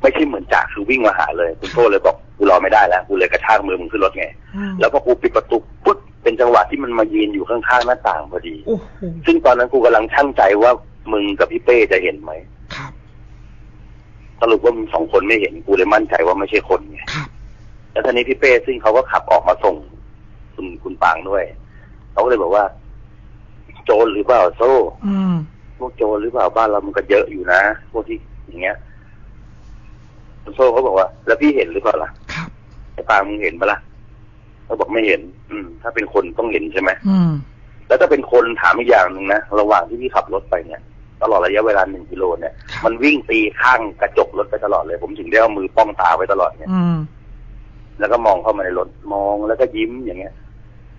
ไม่ใช่เหมือนจ่าคือวิ่งมาหาเลย คุณโซ่เลยบอกกูรอไม่ได้แล้วกูเลยกระชากมือมึงขึ้นรถไงอืมแล้วพอกูปิดประตูปุ๊บเป็นจังหวะที่มันมายืนอยู่ข้างๆหน้าต่างพอดีโอ้โหซึ่งตอนนั้นกูกำลังชั่งใจว่ามึงกับพี่เป้จะเห็นไหมครับสรุปว่ามึงสองคนไม่เห็นกูเลยมั่นใจว่าไม่ใช่คนไงครับ แล้วทีนี้พี่เป้ซึ่งเขาก็ขับออกมาส่งคุณคุณปางด้วย เขาก็เลยบอกว่า โจรหรือเปล่าโซ่อืมพวกโจรหรือเปล่าบ้านเรามันก็เยอะอยู่นะพวกที่อย่างเงี้ยคุณโซ่เขาบอกว่า แล้วพี่เห็นหรือเปล่าล่ะครับไอ้ปางมึงเห็นปะล่ะเขาบอกไม่เห็น อืม ถ้าเป็นคนต้องเห็นใช่ไหมอืมแล้วถ้าเป็นคนถามอีกอย่างหนึ่งนะระหว่างที่พี่ขับรถไปเนี่ย ตลอดระยะเวลาหนึ่งกิโลเนี่ยครับมันวิ่งตีข้างกระจกรถไปตลอดเลย ผมถึงได้เอามือป้องตาไว้ตลอดเนี่ยอืม แล้วก็มองเข้ามาในรถมองแล้วก็ยิ้มอย่างเงี้ย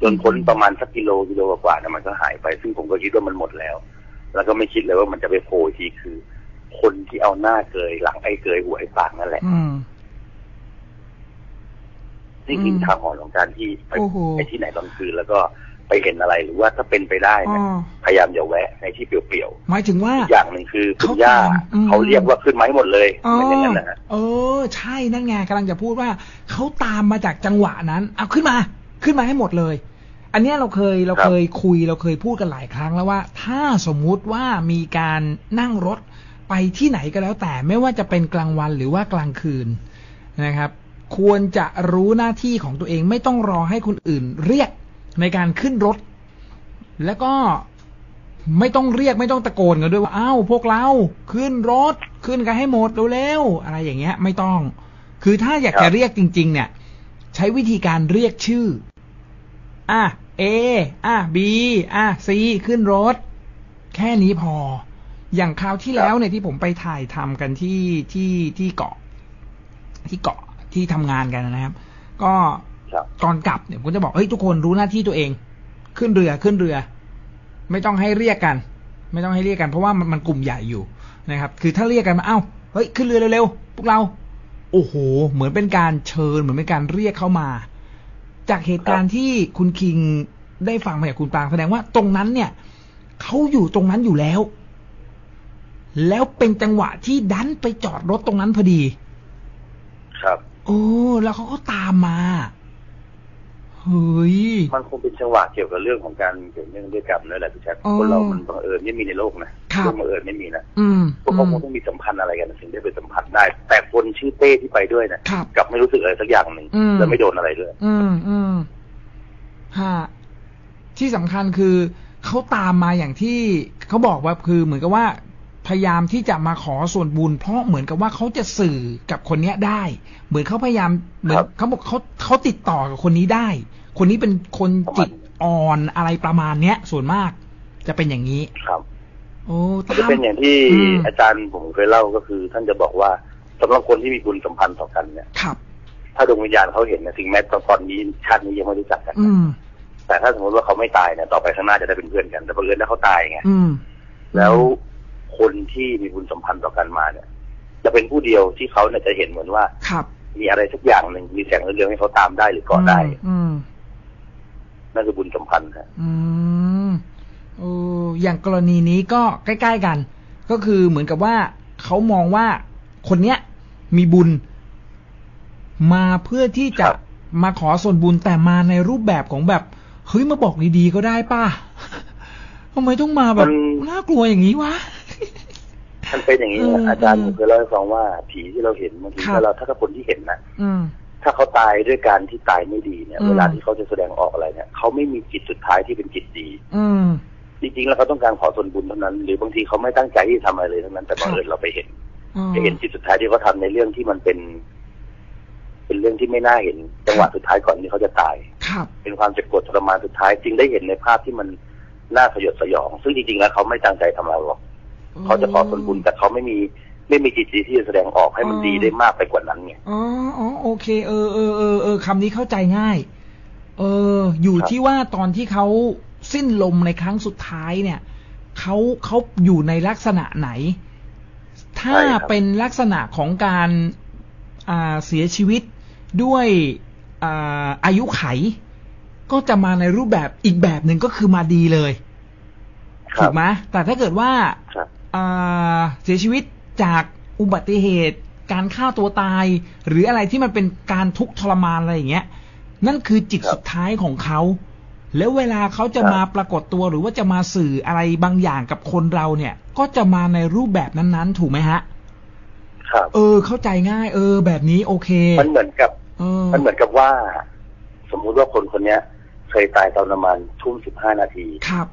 จนพ้นประมาณสักกิโลกิโลกว่าๆเนี่ยมันก็หายไป ซึ่งผมก็คิดว่ามันหมดแล้ว แล้วก็ไม่คิดเลยว่ามันจะไปโผล่อีกทีคือ คนที่เอาหน้าเกยหลังไอ้เกยหัวไอ้ปากนั่นแหละอืมนี่คืออืมทางหอนของการที่ไปโอ้โหไปที่ไหนตอนคืนแล้วก็ ไปเห็นอะไรหรือว่าถ้าเป็นไปได้อ๋เนี่ยอพยายามอย่าแวะในที่เปลี่ยวหมายถึงว่า ๆอีกอย่างหนึ่งคือคุณเขาย่าตามอืม เขาเรียกว่าขึ้นไม้หมดเลยเหมือนอย่างนั้นนะฮะ เออ ใช่นั่นไงกำลังจะพูดว่าเขาตามมาจากจังหวะนั้น เอาขึ้นมา ขึ้นมาให้หมดเลย อันเนี้ยเราเคยเราครับเคยคุยเราเคยพูดกันหลายครั้งแล้วว่า ถ้าสมมุติว่ามีการนั่งรถไปที่ไหนก็แล้วแต่ไม่ว่าจะเป็นกลางวันหรือว่ากลางคืนนะครับ ควรจะรู้หน้าที่ของตัวเองไม่ต้องรอให้คนอื่นเรียก ในการขึ้นรถ แล้วก็ไม่ต้องเรียกไม่ต้องตะโกนกันด้วยว่าอ้าวพวกเราขึ้นรถขึ้นกันให้หมดเร็วๆอะไรอย่างเงี้ย ไม่ต้อง คือถ้าอยากครัจะบเรียกจริง ๆ เนี่ย ใช้วิธีการเรียกชื่อ อะ A อะ B อะ C ขึ้นรถ แค่นี้พอ อย่างคราวที่แล้วเนี่ยที่ผมไปถ่ายทำกันที่ที่ที่เกาะ ที่เกาะที่ทำงานกันนะครับ ก็ครับ ตอนกลับเนี่ยผมจะบอกเฮ้ยทุกคนรู้หน้าที่ตัวเอง ขึ้นเรือขึ้นเรือ ไม่ต้องให้เรียกกัน ไม่ต้องให้เรียกกันเพราะว่ามันมันกลุ่มใหญ่อยู่นะครับ คือถ้าเรียกกันมาเอ้าเฮ้ยขึ้นเรือเร็วๆพวกเรา โอ้โห เหมือนเป็นการเชิญ เหมือนเป็นการเรียกเข้ามา จากเหตุการณ์ที่คุณคิงได้ฟังมาจากคุณปางแสดงว่าตรงนั้นเนี่ยเขาอยู่ตรงนั้นอยู่แล้ว แล้วเป็นจังหวะที่ดันไปจอดรถตรงนั้นพอดี ครับ โอ้ แล้วเขาก็ตามมา เฮ้ยมันคงเป็นจังหวะเกี่ยวกับเรื่องของการเกี่ยวเนื่องด้วยกรรมนั่นแหละพี่แจ๊คอ๋อคนเรามันบังเอิญไม่มีในโลกนะครับเรื่องบังเอิญไม่มีนะอืมพวกเขาคงต้องมีสัมพันธ์อะไรกันถึงได้ไปสัมผัสได้ แต่คนชื่อเต้ที่ไปด้วยนะครับกลับไม่รู้สึกอะไรสักอย่างหนึ่งอืมแล้วไม่โดนอะไรด้วยอืมอืมฮะที่สำคัญคือเขาตามมาอย่างที่เขาบอกว่าคือเหมือนกับว่า พยายามที่จะมาขอส่วนบุญ เพราะเหมือนกับว่าเขาจะสื่อกับคนเนี้ยได้ เหมือนเขาพยายามเหมือนครับเขาบอกเขาเขาติดต่อกับคนนี้ได้ คนนี้เป็นคนจิตอ่อนอะไรประมาณเนี้ย ส่วนมาก จะเป็นอย่างนี้ครับ โอ้มันตาจะมเป็นอย่างที่อืมอาจารย์ผมเคยเล่าก็คือ ท่านจะบอกว่าสำหรับคนที่มีบุญสัมพันธ์ต่อกันเนี่ยครับ ถ้าดวงวิญญาณเขาเห็นนะถึงแม้ตอนนี้ชาตินี้ยังไม่รู้จักกันอืมแต่ถ้าสมมติว่าเขาไม่ตายเนี่ยต่อไปข้างหน้าจะได้เป็นเพื่อนกัน แต่บังเอิญถ้าเขาตายไงอืมแล้ว คนที่มีบุญสัมพันธ์ต่อกันมาเนี่ย จะเป็นผู้เดียวที่เขาเนี่ยจะเห็นเหมือนว่าครับมีอะไรสักอย่างหนึ่งมีแสงเรืองๆให้เขาตามได้หรือเกาะได้อืมนั่นคือบุญสัมพันธ์ฮะอืมโอ้อย่างกรณีนี้ก็ใกล้ ๆกัน ก็คือเหมือนกับว่าเขามองว่าคนเนี้ยมีบุญ มาเพื่อที่จะมาขอส่วนบุญแต่มาในรูปแบบของแบบเฮ้ยมาบอกดีๆก็ได้ป่ะทำไมต้องมาแบบน่ากลัวอย่างนี้วะ มันเป็นอย่างนี้เออนะอาจารย์เออผมเคยเล่าให้ฟังว่าผีที่เราเห็นบางทีครับถ้าเราถ้าคนที่เห็นนะอืม ถ้าเขาตายด้วยการที่ตายไม่ดีเนี่ย อืม เวลาที่เขาจะแสดงออกอะไรเนี่ยเขาไม่มีจิตสุดท้ายที่เป็นจิตดี อืม จริงๆแล้วเขาต้องการขอส่วนบุญเท่านั้น หรือบางทีเขาไม่ตั้งใจที่จะทำอะไรเลยทั้งนั้นแต่บังเอิญเราไปเห็นอืม ไปเห็นจิตสุดท้ายที่เขาทำในเรื่องที่มันเป็น เป็นเรื่องที่ไม่น่าเห็น จังหวะสุดท้ายก่อนที่เขาจะตาย ครับ เป็นความเจ็บปวดทรมานสุดท้าย จึงได้เห็นในภาพที่มันน่าสยดสยอง ซึ่งจริงๆแล้วเขาไม่ตั้งใจทำเราหรอก เขาจะขอส่วนบุญแต่เขาไม่มีไม่มีจิตใจที่จะแสดงออกให้มันดีได้มากไปกว่านั้นไงอ๋ออ๋อโอเคเออเออเออเออคำนี้เข้าใจง่าย เออ อยู่ครับที่ว่าตอนที่เขาสิ้นลมในครั้งสุดท้ายเนี่ยเขาเขาอยู่ในลักษณะไหน ถ้าเป็นลักษณะของการอ่าเสียชีวิตด้วยอ่าอายุไข ก็จะมาในรูปแบบอีกแบบหนึ่งก็คือมาดีเลยครัถูบกไหมแต่ถ้าเกิดว่าครับอ่า เสียชีวิตจากอุบัติเหตุการฆ่าตัวตาย หรืออะไรที่มันเป็นการทุกข์ทรมานอะไรอย่างเงี้ย นั่นคือจิตครับสุดท้ายของเขาแล้วเวลาเขาจะครับมาปรากฏตัวหรือว่าจะมาสื่ออะไรบางอย่างกับคนเราเนี่ย ก็จะมาในรูปแบบนั้นๆ ถูกไหมฮะ ครับ เออ เข้าใจง่าย เออ แบบนี้โอเค มันเหมือนกับเออมันเหมือนกับว่า สมมุติว่าคนคนเนี้ย เคยตายตอนประมาณทุ่มสิบห้านาที ครับ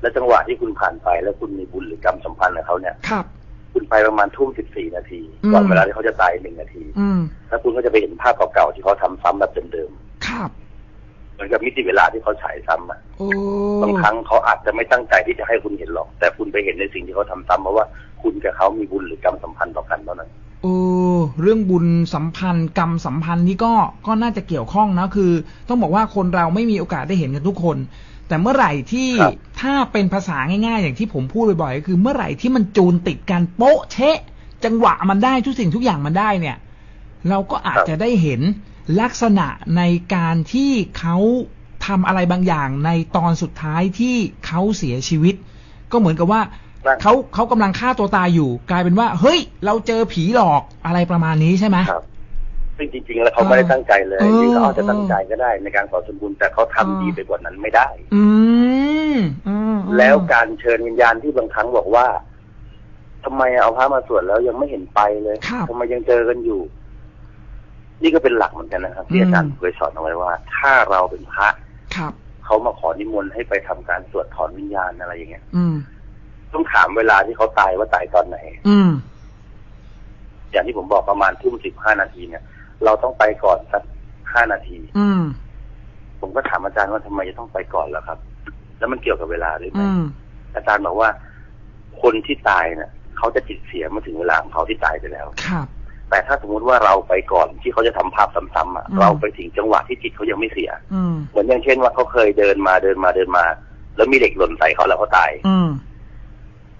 แล้วจังหวะที่คุณผ่านไปแล้วคุณมีบุญหรือกรรมสัมพันธ์กับเขาเนี่ยครับ คุณไปประมาณทุ่มสิบสี่นาทีอืมก่อนเวลาที่เขาจะตายหนึ่งนาทีอืมแล้วคุณก็จะไปเห็นภาพเก่าๆที่เขาทำซ้ำแบบเดิมครับๆเหมือนกับมิติเวลาที่เขาฉายซ้ำอะโอ้บางครั้งเขาอาจจะไม่ตั้งใจที่จะให้คุณเห็นหรอก แต่คุณไปเห็นในสิ่งที่เขาทำซ้ำเพราะว่าคุณกับเขามีบุญหรือกรรมสัมพันธ์ต่อกันเท่านั้นเออเรื่องบุญสัมพันธ์ กรรมสัมพันธ์นี่ก็ก็น่าจะเกี่ยวข้องนะคือ ต้องบอกว่าคนเราไม่มีโอกาสได้เห็นกันทุกคน แต่เมื่อไหร่ที่ครับถ้าเป็นภาษาง่ายๆ อย่างที่ผมพูดบ่อยๆก็คือเมื่อไหร่ที่มันจูนติดกันโป๊ะเชะ จังหวะมันได้ทุกสิ่งทุกอย่างมันได้เนี่ย เราก็อาจจะได้เห็นลักษณะในการที่เขาทำอะไรบางอย่างในตอนสุดท้ายที่เขาเสียชีวิต ก็เหมือนกับว่านั่นเขาเขากำลังฆ่าตัวตายอยู่ กลายเป็นว่า เฮ้ย เราเจอผีหลอกอะไรประมาณนี้ใช่ไหมครับ ซึ่งจริงๆ แล้วเขาไม่ได้ตั้งใจเลยเออหรือเขาอาจจะตั้งใจก็ได้ในการขอส่วนบุญแต่เขาทำเออดีไปกว่านั้นไม่ได้ อืมอืมอืมแล้วการเชิญวิญญาณที่บางครั้งบอกว่าทำไมเอาพระมาสวดแล้วยังไม่เห็นไปเลยครับทำไมยังเจอกันอยู่ นี่ก็เป็นหลักเหมือนกันนะครับที่อืมอาจารย์เคยสอนเอาไว้ว่า ถ้าเราเป็นพระครับเขามาขอนิมนต์ให้ไปทำการสวดถอนวิญญาณอะไรอย่างเงี้ย อืมต้องถามเวลาที่เขาตายว่าตายตอนไหน อืมอย่างที่ผมบอกประมาณทุ่มสิบห้านาทีเนี่ย เราต้องไปก่อนสักห้านาที อืม ผมก็ถามอาจารย์ว่าทำไมจะต้องไปก่อนล่ะครับ แล้วมันเกี่ยวกับเวลาหรือไม่อืมอาจารย์บอกว่า คนที่ตายเนี่ยเขาจะจิตเสียเมื่อถึงเวลาของเขาที่ตายไปแล้วครับแต่ถ้าสมมุติว่าเราไปก่อนที่เขาจะทำภาพซ้ำๆอะอืมเราไปถึงจังหวะที่จิตเขายังไม่เสียอืมเหมือนอย่างเช่นว่าเขาเคยเดินมาเดินมาเดินมา แล้วมีเหล็กหล่นใส่เขาแล้วเขาตาย อืม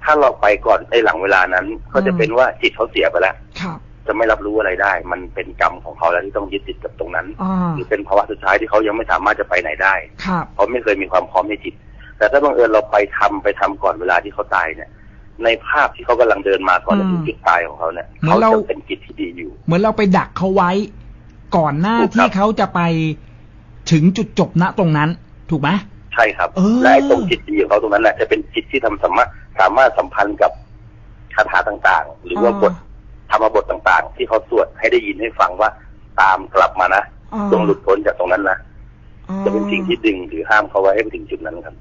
ถ้าเราไปก่อนในหลังเวลานั้น ก็จะเป็นว่าจิตเขาเสียไปแล้วครับ จะไม่รับรู้อะไรได้ มันเป็นกรรมของเขาแล้วที่ต้องยึดติดกับตรงนั้นอ่าหรือเป็นภาวะสุดท้ายที่เขายังไม่สามารถจะไปไหนได้ครับเพราะไม่เคยมีความพร้อมในจิต แต่ถ้าบังเอิญเราไปทำไปทำก่อนเวลาที่เขาตายเนี่ย ในภาพที่เขากำลังเดินมาก่อนจะถึงจุดตายของเขาเนี่ยเหมือเขานเราจะเป็นจิตที่ดีอยู่ เหมือนเราไปดักเขาไว้ ก่อนหน้าถูกครับที่เขาจะไปถึงจุดจบณตรงนั้น ถูกไหมใช่ครับเออและไอ้ตรงจิตดีของเขาตรงนั้นแหละจะเป็นจิตที่ทำสามารถสามารถสัมพันธ์กับคาถาต่างๆ หรือว่าบท ธรรมบทต่างๆ ที่เขาสวดให้ได้ยินให้ฟังว่าตามกลับมานะอ่าจงหลุดพ้นจากตรงนั้นนะอ่าจะเป็นสิ่งที่ดึงหรือห้ามเขาไว้ให้ไปถึงจุดนั้นครับ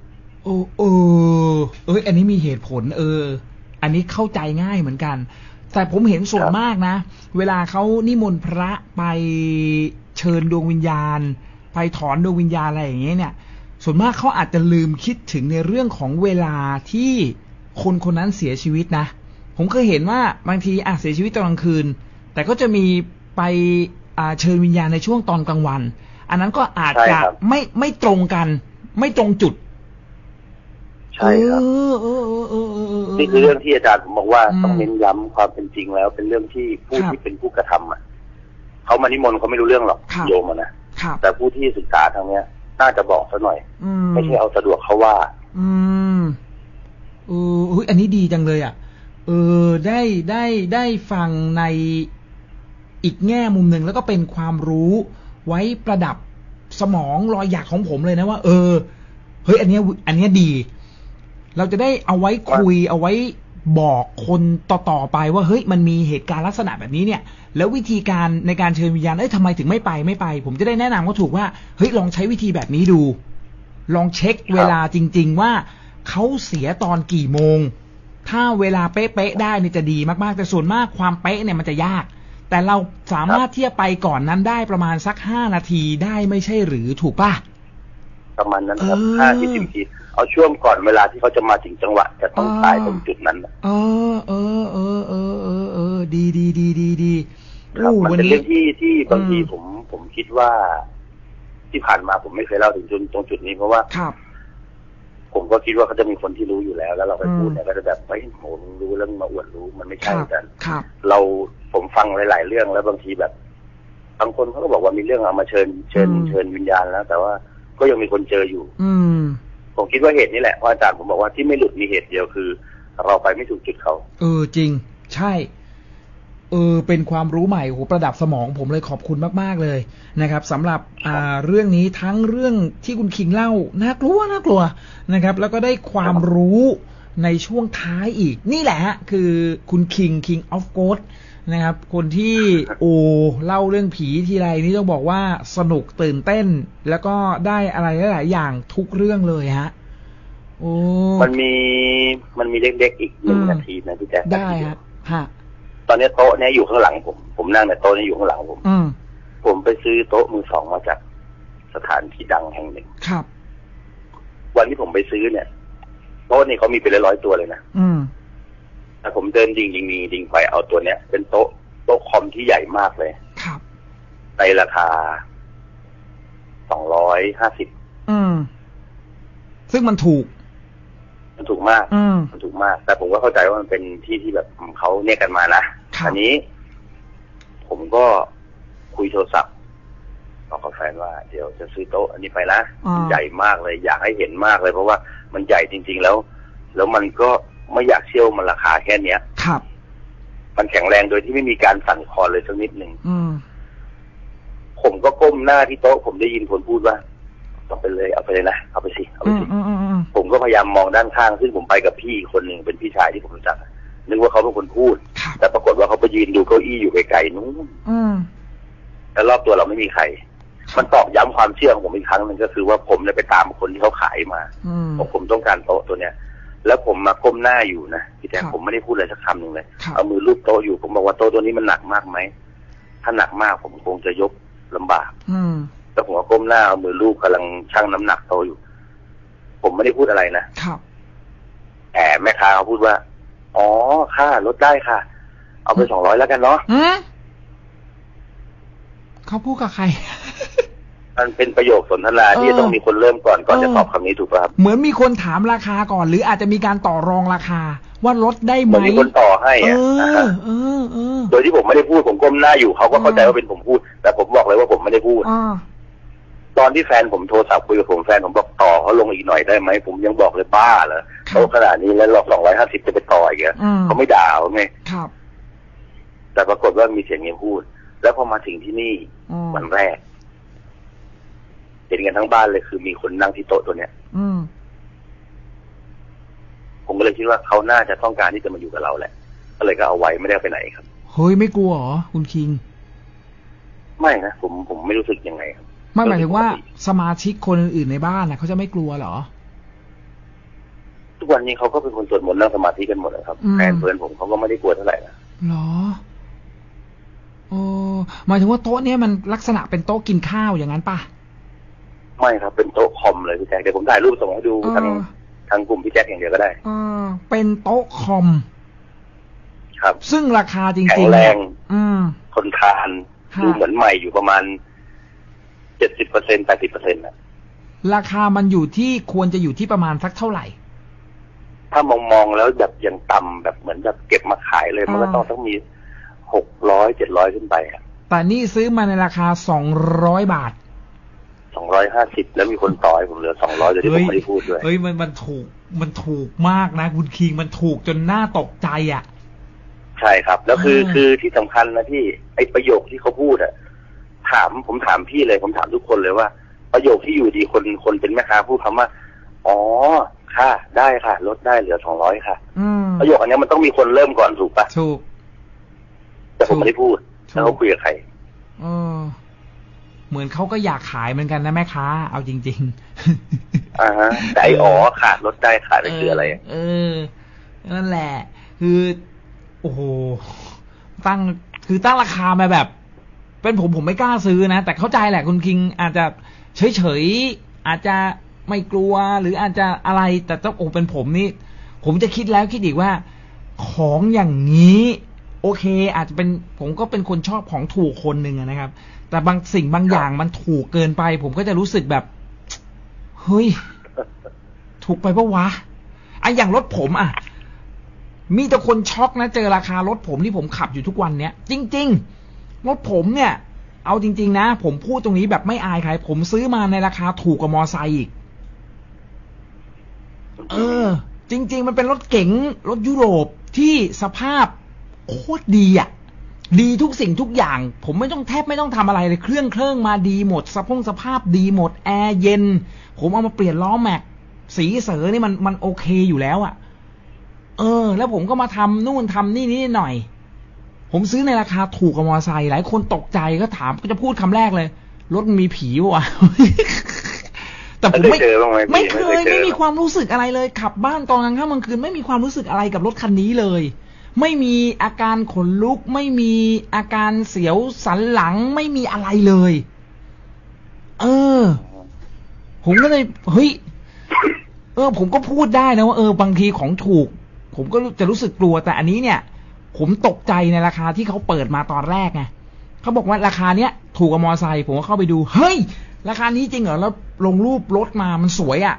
โอ้เออเอ้ย อันนี้มีเหตุผล เออ อันนี้เข้าใจง่ายเหมือนกัน แต่ผมเห็นส่วนครับมากนะ เวลาเขานิมนต์พระไปเชิญดวงวิญญาณ ไปถอนดวงวิญญาณอะไรอย่างเงี้ยเนี่ย ส่วนมากเขาอาจจะลืมคิดถึงในเรื่องของเวลาที่คนคนนั้นเสียชีวิตนะ ผมเคยเห็นว่าบางทีอะเสียชีวิตตอนกลางคืน แต่ก็จะมีไปอ่าเชิญวิญญาณในช่วงตอนกลางวัน อันนั้นก็อาจใช่จะครับไม่ไม่ตรงกัน ไม่ตรงจุด ใช่ครับเออเออเออเออเออเออนี่คือเรื่องที่อาจารย์ผมบอกว่าอืมต้องเน้นย้ำความเป็นจริงแล้ว เป็นเรื่องที่ผู้ครับที่เป็นผู้กระทำอะเขามานิมนต์เขาไม่รู้เรื่องหรอกครับโยมอะนะครับแต่ผู้ที่ศึกษาทางเนี้ย น่าจะบอกซะหน่อยอืมไม่ใช่เอาสะดวกเขาว่า อืมเออเฮ้ยอันนี้ดีจังเลยอะ เออได้ได้ได้ฟังในอีกแง่มุมหนึ่งแล้วก็เป็นความรู้ไว้ประดับสมองรอยอยากของผมเลยนะว่า เออเฮ้ยอันเนี้ยอันเนี้ยดี เราจะได้เอาไว้คุยเอาไว้บอกคนต่อๆไปว่าเฮ้ยมันมีเหตุการณ์ลักษณะแบบนี้เนี่ย แล้ววิธีการในการเชิญวิญญาณเอ้ยทำไมถึงไม่ไปไม่ไป ผมจะได้แนะนำเขาถูกว่าเฮ้ยลองใช้วิธีแบบนี้ดู ลองเช็คเวลาจริง ๆ ว่าเขาเสียตอนกี่โมง ถ้าเวลาเป๊ะๆได้เนี่ยจะดีมากๆ แต่ส่วนมากความเป๊ะเนี่ยมันจะยาก แต่เราสามารถที่จะไปก่อนนั้นได้ประมาณสักห้านาทีได้ไม่ใช่หรือถูกป่ะประมาณนั้นครับเออห้าที่สิบนาทีเอาช่วงก่อนเวลาที่เขาจะมาถึงจังหวะจะต้องอ่าตายตรงจุดนั้นนะเออเออเออเออเออเออดีดีดีดีดีครับโอ้มันวันเป็นนี้เรื่องที่ที่บางทีอืมผมผมคิดว่า ที่ผ่านมาผมไม่เคยเล่าถึงจุดตรงจุดนี้เพราะว่าครับ ผมก็คิดว่าเขาจะมีคนที่รู้อยู่แล้ว แล้วเราไปอืมพูดเนี่ยก็จะแบบเฮ้ยโหมึงรู้แล้วมึงมาอวดรู้มันไม่คใช่รับกันครับเราผมฟังหลาย ๆ เรื่องแล้วบางทีแบบบางคนเขาก็บอกว่ามีเรื่องเอามาเชิญเชิญอืมเชิญวิญญาณแล้ว แต่ว่าก็ยังมีคนเจออยู่ อืมผมคิดว่าเหตุนี้แหละเพราะอาจารย์ผมบอกว่าที่ไม่หลุดมีเหตุเดียวคือ เราไปไม่ถูกจุดเขาเออจริง ใช่ เออเป็นความรู้ใหม่โหประดับสมองผมเลยขอบคุณมาก ๆ เลยนะครับสำหรับอ่าเรื่องนี้ทั้งเรื่องที่คุณคิงเล่าน่ากลัวน่ากลัวนะครับ แล้วก็ได้ความรู้ในช่วงท้ายอีก นี่แหละฮะคือคุณคิง King of Ghost นะครับ คนที่โอ้เล่าเรื่องผีทีไรนี่ต้องบอกว่าสนุกตื่นเต้น แล้วก็ได้อะไรหลาย ๆ อย่างทุกเรื่องเลยฮะโอ้มันมีมันมีเล็กๆอีกหนึ่งอืมนาทีนะพี่แจ๊คได้ฮะฮะ ตอนนี้โต๊ะเนี้ยอยู่ข้างหลังผมผมนั่งในโต๊ะนี้อยู่ข้างหลังผม อืมผมไปซื้อโต๊ะมือสองมาจากสถานที่ดังแห่งหนึ่ง ครับ วันที่ผมไปซื้อเนี่ยโต๊ะนี่เขามีเป็นร้อยๆตัวเลยนะอืมแต่ผมเดินยิงยิงยิงยิงไปเอาตัวเนี้ย เป็นโต๊ะโต๊ะคอมที่ใหญ่มากเลย ครับ ในราคาสองร้อยห้าสิบอืม ซึ่งมันถูก มันถูกมาก อืม มันถูกมาก แต่ผมก็เข้าใจว่ามันเป็นที่ที่แบบเขาเนี่ยกันมานะครับ อันี้ ผมก็คุยโทรศัพท์บอกกับแฟนว่าเดี๋ยวจะซื้อโต๊ะอันนี้ไปนะอ่าใหญ่มากเลย อยากให้เห็นมากเลย เพราะว่ามันใหญ่จริง ๆ แล้ว แล้วมันก็ไม่อยากเชื่อว่ามันราคาแค่เนี้ยครับ มันแข็งแรงโดยที่ไม่มีการสั่นคลอนเลยสักนิดหนึ่งอืมผมก็ก้มหน้าที่โต๊ะผมได้ยินคนพูดว่าต้องไปเลยเอาไปเลยนะเอาไปสิเอาไปอืมสิอืมอืมอืมผมก็พยายามมองด้านข้าง ซึ่งผมไปกับพี่อีกคนหนึ่งเป็นพี่ชายที่ผมรู้จักนึกว่าเขาเป็นคนพูดครับ แต่ปรากฏว่าเขาไปยืนดูเก้าอี้อยู่ไกลๆนู้นอืมแล้วรอบตัวเราไม่มีใคร มันตอกย้ำความเชื่อของผมอีกครั้งหนึ่งก็คือว่าผมเนี่ยไปตามคนที่เขาขายมาอืมบอกผมต้องการโต๊ะตัวเนี้ยแล้วผมมาก้มหน้าอยู่นะพี่แจ๊คครับผมไม่ได้พูดอะไรสักคำหนึ่งเลยครับเอามือลูบโต๊ะอยู่ผมบอกว่าโต๊ะตัวนี้มันหนักมากไหมถ้าหนักมากผมคงจะยกลำบากอืมแล้วผมก็ก้มหน้าเอามือลูบกำลังชั่งน้ำหนักโต๊ะอยู่ ผมไม่ได้พูดอะไรนะครับแต่แม่ค้าเขาพูดว่า อ๋อค่าลดได้ค่ะ เอาไปสองร้อยแล้วกันเนาะอืมเขาพูดกับใคร มันเป็นประโยคสนทนาที่เออต้องมีคนเริ่มก่อนก่อนเออจะตอบคำนี้ถูกป่ะครับ เหมือนมีคนถามราคาก่อน หรืออาจจะมีการต่อรองราคา ว่าลดได้เหไหมมือนมีคนต่อให้เออะนะอฮะเออเออโดยที่ผมไม่ได้พูดผมก้มหน้าอยู่เขาก็เข้าใจว่าเป็นผมพูด แต่ผมบอกเลยว่าผมไม่ได้พูดอ่าตอนที่แฟนผมโทรศัพท์คุยกับผมแฟนผมบอกต่อเขาลงอีกหน่อยได้ไหมผมยังบอกเลยบ้าเหรอครับโตะขนาดนี้แล้วเราสองร้อยห้าสิบจะไปต่ออีกเหรออืมเขาไม่ด่าเขาไงครับ แต่ปรากฏว่ามีเสียงเงี้ยพูด แล้วพอมาถึงที่นี่อืมวันแรกเห็นกันทั้งบ้านเลยคือมีคนนั่งที่โต๊ะตัวเนี้ย อืมผมก็เลยคิดว่าเขาน่าจะต้องการที่จะมาอยู่กับเราแหละ ก็เลยก็เอาไว้ไม่ได้เอาไปไหนครับ เฮ้ยไม่กลัวเหรอคุณคิง ไม่นะผมผมไม่รู้สึกยังไงครับ ไม่หมายถึงว่าปกติสมาชิกคนอื่นๆในบ้านนะเขาจะไม่กลัวเหรอ ทุกวันนี้เขาก็เป็นคนสวดมนต์นั่งสมาธิกันหมดนะครับอืมแฟนเพื่อนผมเขาก็ไม่ได้กลัวเท่าไหร่นะเหรอ โอ้หมายถึงว่าโต๊ะเนี้ยมันลักษณะเป็นโต๊ะกินข้าวอย่างนั้นป่ะไม่ครับเป็นโต๊ะคอมเลยพี่แจ็คเดี๋ยวผมถ่ายรูปส่งให้ดูเออทางทางกลุ่มพี่แจ็คอย่างเดียวก็ได้เออเป็นโต๊ะคอม ครับ ซึ่งราคาจแข็ริงงๆแรเนี่ยงอืมทนทานค่ะดูเหมือนใหม่อยู่ประมาณเจ็ดสิบเปอร์เซ็นแปดสิบเปอร์เซ็นต์นะราคามันอยู่ที่ควรจะอยู่ที่ประมาณสักเท่าไหร่ ถ้ามองมองๆแล้วแบบยังต่ำแบบเหมือนแบบเก็บมาขายเลยมันก็อ่าต้องต้องมี หกร้อยเจ็ดร้อยขึ้นไปอะแต่นี่ซื้อมาในราคาสองร้อยบาทสองร้อยห้าสิบแล้วมีคนต่อให้ผมเหลือสองร้อยโดยที่ผมไม่ได้พูดด้วยเฮ้ยมันมันถูกมันถูกมากนะคุณคิงมันถูกจนน่าตกใจอะ ใช่ครับ แล้วคืออ่าคือที่สำคัญนะพี่ไอประโยคที่เขาพูดอะถามผมถามพี่เลยผมถามทุกคนเลยว่า ประโยคที่อยู่ดีคนคนเป็นแม่ค้าพูดคำว่าอ๋อค่ะ ได้ค่ะ ลดได้เหลือสองร้อยค่ะอืมประโยคอันเนี้ยมันต้องมีคนเริ่มก่อนถูกปะถูก แต่ผมไม่ได้พูดถูกแล้วเขาคุยกับใครเออ เหมือนเขาก็อยากขายเหมือนกันนะแม่ค้า เอาจริง ๆอ่าฮะแต่ไออ๋อค่ะลดได้ค่ะนั่นคืออะไร เออนั่นแหละ คือโอ้โหตั้งคือตั้งราคามาแบบ เป็นผมผมไม่กล้าซื้อนะ แต่เข้าใจแหละคุณคิง อาจจะเฉยเฉยๆอาจจะไม่กลัว หรืออาจจะอะไรแต่ต้องโอ้เป็นผมนี่ผมจะคิดแล้วคิดอีกว่า ของอย่างนี้ โอเค อาจจะเป็นผมก็เป็นคนชอบของถูกคนหนึ่งอะนะครับ แต่บางสิ่งบางอย่างมันถูกเกินไป ผมก็จะรู้สึกแบบเฮ้ยถูกไปปะวะอะอย่างรถผมอะ มีแต่คนช็อกนะเจอราคารถผมที่ผมขับอยู่ทุกวันเนี้ยจริง ๆ รถผมเนี่ย เอาจริง ๆ นะ ผมพูดตรงนี้แบบไม่อายใคร ผมซื้อมาในราคาถูกกว่ามอไซค์อีก เออ จริง ๆ มันเป็นรถเก๋งรถยุโรปที่สภาพ โคตรดีอะ ดีทุกสิ่งทุกอย่าง ผมไม่ต้องแทบไม่ต้องทำอะไรเลยเครื่องเครื่องมาดีหมดสภงสภาพดีหมดแอร์เย็น ผมเอามาเปลี่ยนล้อแม็กสีเสือนี่มันมันโอเคอยู่แล้วอะ่ะ เออ แล้วผมก็มาทำนู่นทำนี่นี่หน่อย ผมซื้อในราคาถูกกับมอเตอร์ไซค์หลายคนตกใจก็ถามก็จะพูดคำแรกเลยรถมันมีผีปะวะแต่ผมไม่เคยเจอบ้างไหมพี่ไม่เคไม่เคยยเจอไม่มีความรู้สึกอะไรเลย ขับบ้านตอนกลางค่ำกลางคืนไม่มีความรู้สึกอะไรกับรถคันนี้เลย ไม่มีอาการขนลุก ไม่มีอาการเสียวสันหลังไม่มีอะไรเลย เออ ผมก็เลยเฮ้ยเออ ผมก็พูดได้นะว่าเออบางทีของถูก ผมก็จะรู้สึกกลัวแต่อันนี้เนี่ย ผมตกใจในราคาที่เขาเปิดมาตอนแรกไงเขาบอกว่าราคาเนี้ยถูกกับมอไซค์ผมก็เข้าไปดู เฮ้ย ราคานี้จริงเหรอแล้วลงรูปรถมามันสวยอะ่ะ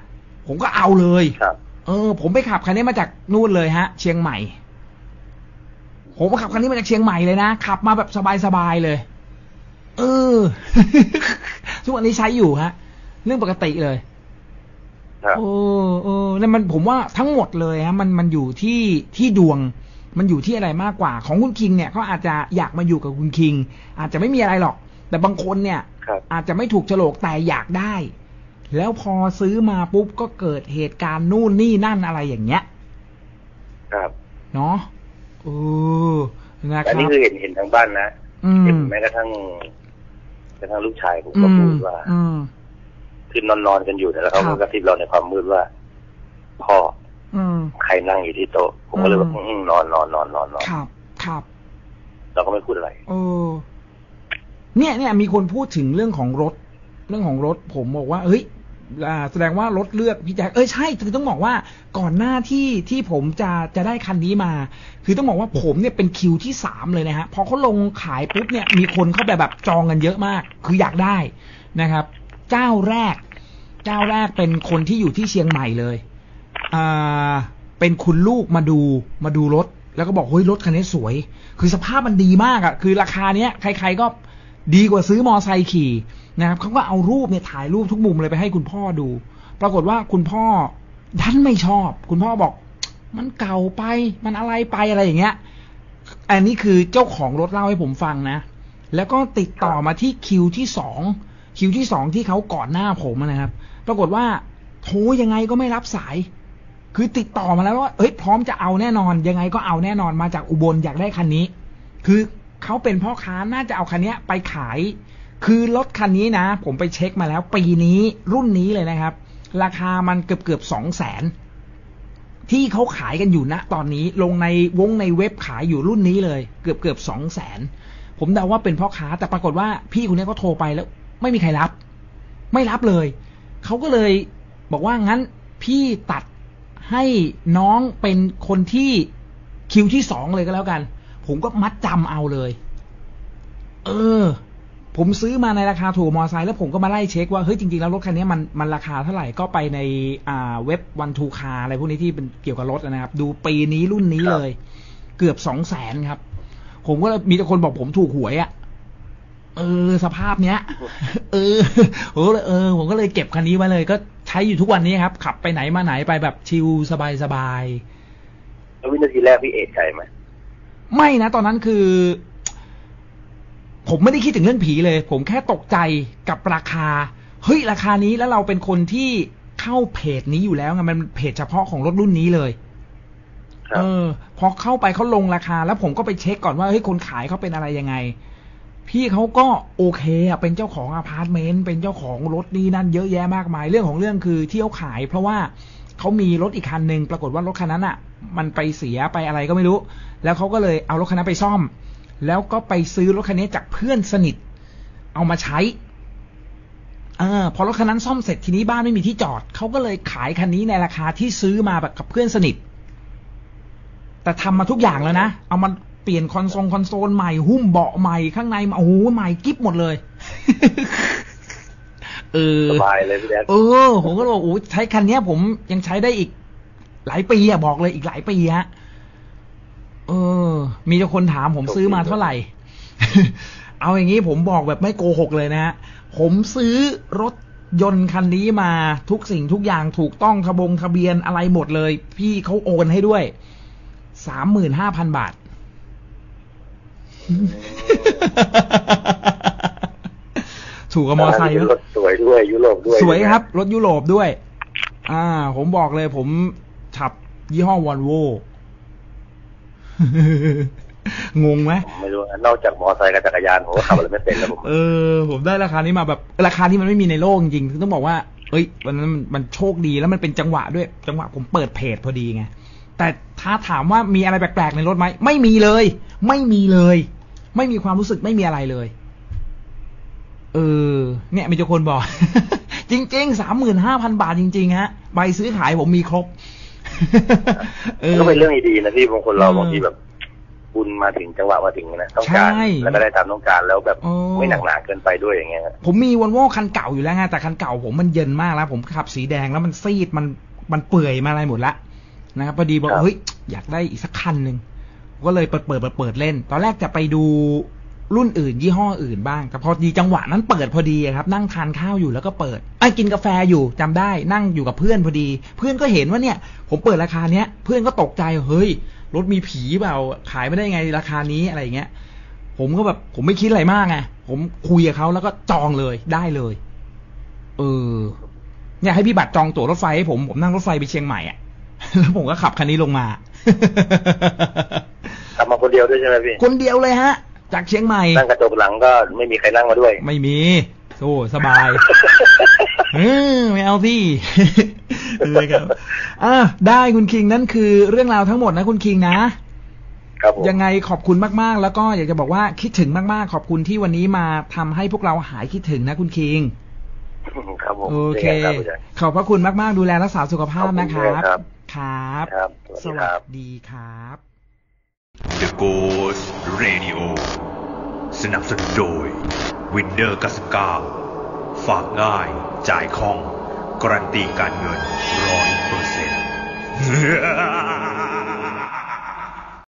ผมก็เอาเลยครับเออ ผมไปขับคันนี้มาจากนู่นเลยฮะ เชียงใหม่ ผมก็ขับคันนี้มาจากเชียงใหม่เลยนะ ขับมาแบบสบายๆเลย เออ ทุกวันนี้ใช้อยู่ฮะ เรื่องปกติเลยครับโอ้เออนั่นมันผมว่าทั้งหมดเลยฮะ มันมันอยู่ที่ที่ดวง มันอยู่ที่อะไรมากกว่า ของคุณคิงเนี่ยเขาอาจจะอยากมาอยู่กับคุณคิง อาจจะไม่มีอะไรหรอก แต่บางคนเนี่ยครับอาจจะไม่ถูกโฉลกแต่อยากได้ แล้วพอซื้อมาปุ๊บก็เกิดเหตุการณ์นู่นนี่นั่นอะไรอย่างเงี้ย ครับ เนาะ เออนะคแต่รับนี่คือเห็นเห็นทางบ้านนะอืเห็นมแม้กระทั่งกระทั่งลูกชายผมอืก็มพูดว่า อืม คือนอนนอนๆกันอยู่เนี่ยแล้วเขาครัก็บ กระซิบเราในความมืดว่า พ่ออืม ใครนั่งอยู่ที่โต๊ะผมก็เลยแบบอืม อืมนอนนอนนอนนอนนอนครับ ครับ เราก็ไม่พูดอะไรเออเนี่ยเนี่ยมีคนพูดถึงเรื่องของรถ เรื่องของรถ ผมบอกว่าเฮ้ยอ่า แสดงว่ารถเลือกพี่แจ็คเอ้ยใช่คือต้องบอกว่าก่อนหน้าที่ที่ผมจะจะได้คันนี้มา คือต้องบอกว่าผมเนี่ยเป็นคิวที่สามเลยนะฮะพอเขาลงขายปุ๊บเนี่ยมีคนเข้าไปแบบจองกันเยอะมาก คืออยากได้นะครับ เจ้าแรก เจ้าแรกเป็นคนที่อยู่ที่เชียงใหม่เลยอ่าเป็นคุณลูกมาดูมาดูรถ แล้วก็บอกเฮ้ยรถคันนี้สวย คือสภาพมันดีมากอะ่ะ คือราคาเนี้ยใคร ๆก็ ดีกว่าซื้อมอไซค์ขี่นะครับเขาก็เอารูปเนี่ยถ่ายรูปทุกมุมเลยไปให้คุณพ่อดู ปรากฏว่าคุณพ่อดันไม่ชอบ คุณพ่อบอก มันเก่าไป มันอะไรไปอะไรอย่างเงี้ย อันนี้คือเจ้าของรถเล่าให้ผมฟังนะ แล้วก็ติดต่อมาที่คิวที่สองคิวที่สองที่เขาก่อนหน้าผมนะครับ ปรากฏว่าโทรยังไงก็ไม่รับสาย คือติดต่อมาแล้วว่าเฮ้ยพร้อมจะเอาแน่นอน ยังไงก็เอาแน่นอนมาจากอุบลอยากได้คันนี้ คือ เขาเป็นพ่อค้าน่าจะเอาคันนี้ไปขาย คือรถคันนี้นะ ผมไปเช็คมาแล้วปีนี้รุ่นนี้เลยนะครับ ราคามันเกือบเกือบสองแสนที่เขาขายกันอยู่ณตอนนี้ลงในวงในเว็บขายอยู่รุ่นนี้เลย เกือบเกือบสองแสนผมเดาว่าเป็นพ่อค้าแต่ปรากฏว่าพี่คนนี้เขาโทรไปแล้ว ไม่มีใครรับ ไม่รับเลย เขาก็เลยบอกว่างั้นพี่ตัดให้น้องเป็นคนที่คิวที่สองเลยก็แล้วกัน ผมก็มัดจำเอาเลย เออ ผมซื้อมาในราคาถูกมอไซค์แล้วผมก็มาไล่เช็คว่าเฮ้ยจริงๆแล้วรถคันนี้มันมันราคาเท่าไหร่ก็ไปในอ่าเว็บวันทูคาอะไรพวกนี้ที่เป็นเกี่ยวกับรถนะครับ ดูปีนี้รุ่นนี้เลย เกือบสองแสนครับ ผมก็มีแต่คนบอกผมถูกหวยอะ่ะเออสภาพเนี้ย เออผมก็เลยเออผมก็เลยเก็บคันนี้ไว้เลย ก็ใช้อยู่ทุกวันนี้ครับ ขับไปไหนมาไหนไปแบบชิลสบายสบายๆแล้ววินาทีแรกพี่เอกใจไหม ไม่นะ ตอนนั้นคือ ผมไม่ได้คิดถึงเรื่องผีเลย ผมแค่ตกใจกับราคา เฮ้ย ราคานี้แล้วเราเป็นคนที่เข้าเพจนี้อยู่แล้วไงมันเพจเฉพาะของรถรุ่นนี้เลยครัเอบอพอเข้าไปเขาลงราคา แล้วผมก็ไปเช็คก่อนว่าเฮ้ยคนขายเขาเป็นอะไรยังไง พี่เขาก็โอเคอะเป็นเจ้าของอพาร์ตเมนต์เป็นเจ้าของรถนี่นั่นเยอะแยะมากมาย เรื่องของเรื่องคือที่เขาขาย เพราะว่า เขามีรถอีกคันหนึ่งปรากฏว่ารถคันนั้นอะ มันไปเสียไปอะไรก็ไม่รู้ แล้วเขาก็เลยเอารถคันนั้นไปซ่อม แล้วก็ไปซื้อรถคันนี้จากเพื่อนสนิท เอามาใช้อพอรถคันนั้นซ่อมเสร็จทีนี้บ้านไม่มีที่จอดเขาก็เลยขายคันนี้ในราคาที่ซื้อมาแบบกับเพื่อนสนิท แต่ทำมาทุกอย่างแล้วนะ เอามาเปลี่ยนคอนโซลคอนโซลใหม่หุ้มเบาะใหม่ข้างในโอ้โหใหม่กิ๊บหมดเลย เออสบายเลยพี่แดนเออ ผมก็บอกโอ้ใช้คันเนี้ย ผมยังใช้ได้อีก หลายปีอะบอกเลยอีกหลายปีฮะเออ มีแต่คนถามผมซื้อมาเท่าไหร่ เอาอย่างนี้ผมบอกแบบไม่โกหกเลยนะฮะผมซื้อรถยนต์คันนี้มาทุกสิ่งทุกอย่างถูกต้องทะบงทะเบียนอะไรหมดเลย พี่เขาโอนให้ด้วยสามหมื่นห้าพันบาท ถูกกับมอไซค์ไหมรถสวยด้วยยุโรปด้วย สวยครับ รถยุโรปด้วย อ่า ผมบอกเลย ผมขับยี่ห้อวอลโวงงไหมผมไม่รู้นะนอกจากมอเตอร์ไซค์กับจักรยานผมก็ขับอะไรไม่เป็นแล้วผมเออ ผมได้ราคานี้มาแบบ ราคาที่มันไม่มีในโลกจริงๆคือต้องบอกว่า เอ้ยวันนั้นมันมันโชคดีแล้วมันเป็นจังหวะด้วย จังหวะผมเปิดเพจพอดีไงแต่ถ้าถามว่ามีอะไรแปลกๆในรถไหมไม่มีเลย ไม่มีเลย ไม่มีความรู้สึกไม่มีอะไรเลยเออ เนี่ยมีเจ้าคนบอก จริงๆสามหมื่นห้าพันบาทจริงๆฮะใบซื้อขายผมมีครบเออก็เป็นเรื่องดีๆนะพี่บางคนเราเออบางทีแบบบุญมาถึงจังหวะมาถึงนะต้องการใช่แล้วก็ได้ตามต้องการแล้วแบบโอ้ไม่หนักหนาเกินไปด้วยอย่างเงี้ยครับผมมีวอลโว่คันเก่าอยู่แล้วไงแต่คันเก่าผมมันเย็นมากแล้ว ผมขับสีแดงแล้วมันซีดมันมันเปื่อยมาอะไรหมดละนะครับพอดีบอกครับเฮ้ยอยากได้อีกสักคันหนึ่งก็เลยเปิดเปิดเปิดเปิดเล่น ตอนแรกจะไปดู รุ่นอื่น ยี่ห้ออื่นบ้างแต่พอดีจังหวะนั้นเปิดพอดีอะครับ นั่งทานข้าวอยู่แล้วก็เปิดไอ้ยกินกาแฟอยู่จำได้นั่งอยู่กับเพื่อนพอดี เพื่อนก็เห็นว่าเนี่ย ผมเปิดราคาเนี้ยเพื่อนก็ตกใจเฮ้ยรถมีผีเปล่าขายไม่ได้ไงราคานี้อะไรอย่างเงี้ย ผมก็แบบผมไม่คิดอะไรมากไงผมคุยกับเขาแล้วก็จองเลยได้เลย เออเนี่ยให้พี่บัตรจองตั๋วรถไฟให้ผมผมนั่งรถไฟไปเชียงใหม่อะแล้วผมก็ขับคันนี้ลงมาขับมาคนเดียวด้วยใช่ไหมพี่ คนเดียวเลยฮะ จากเชียงใหม่ นั่งกระจกหลังก็ไม่มีใครนั่งมาด้วย ไม่มีโอ้สบายเออไม่เอาพี่เลยครับอะได้คุณคิงนั่นคือเรื่องราวทั้งหมดนะคุณคิงนะครับผมยังไงขอบคุณมากๆ แล้วก็อยากจะบอกว่าคิดถึงมากๆ ขอบคุณที่วันนี้มาทำให้พวกเราหายคิดถึงนะคุณคิงครับผมโอเคยังไงครับอาจารย์ขอบพระคุณมากๆ ดูแลรักษาสุขภาพนะคขอบรัคุณบครับครับ ครับสสวัสดีควัรัสบดีครับ The Ghost Radio สนับสนุนโดย Winner 99ฝากง่ายจ่ายคล่องการันตีการเงินร้อยเปอร์เซ็นต์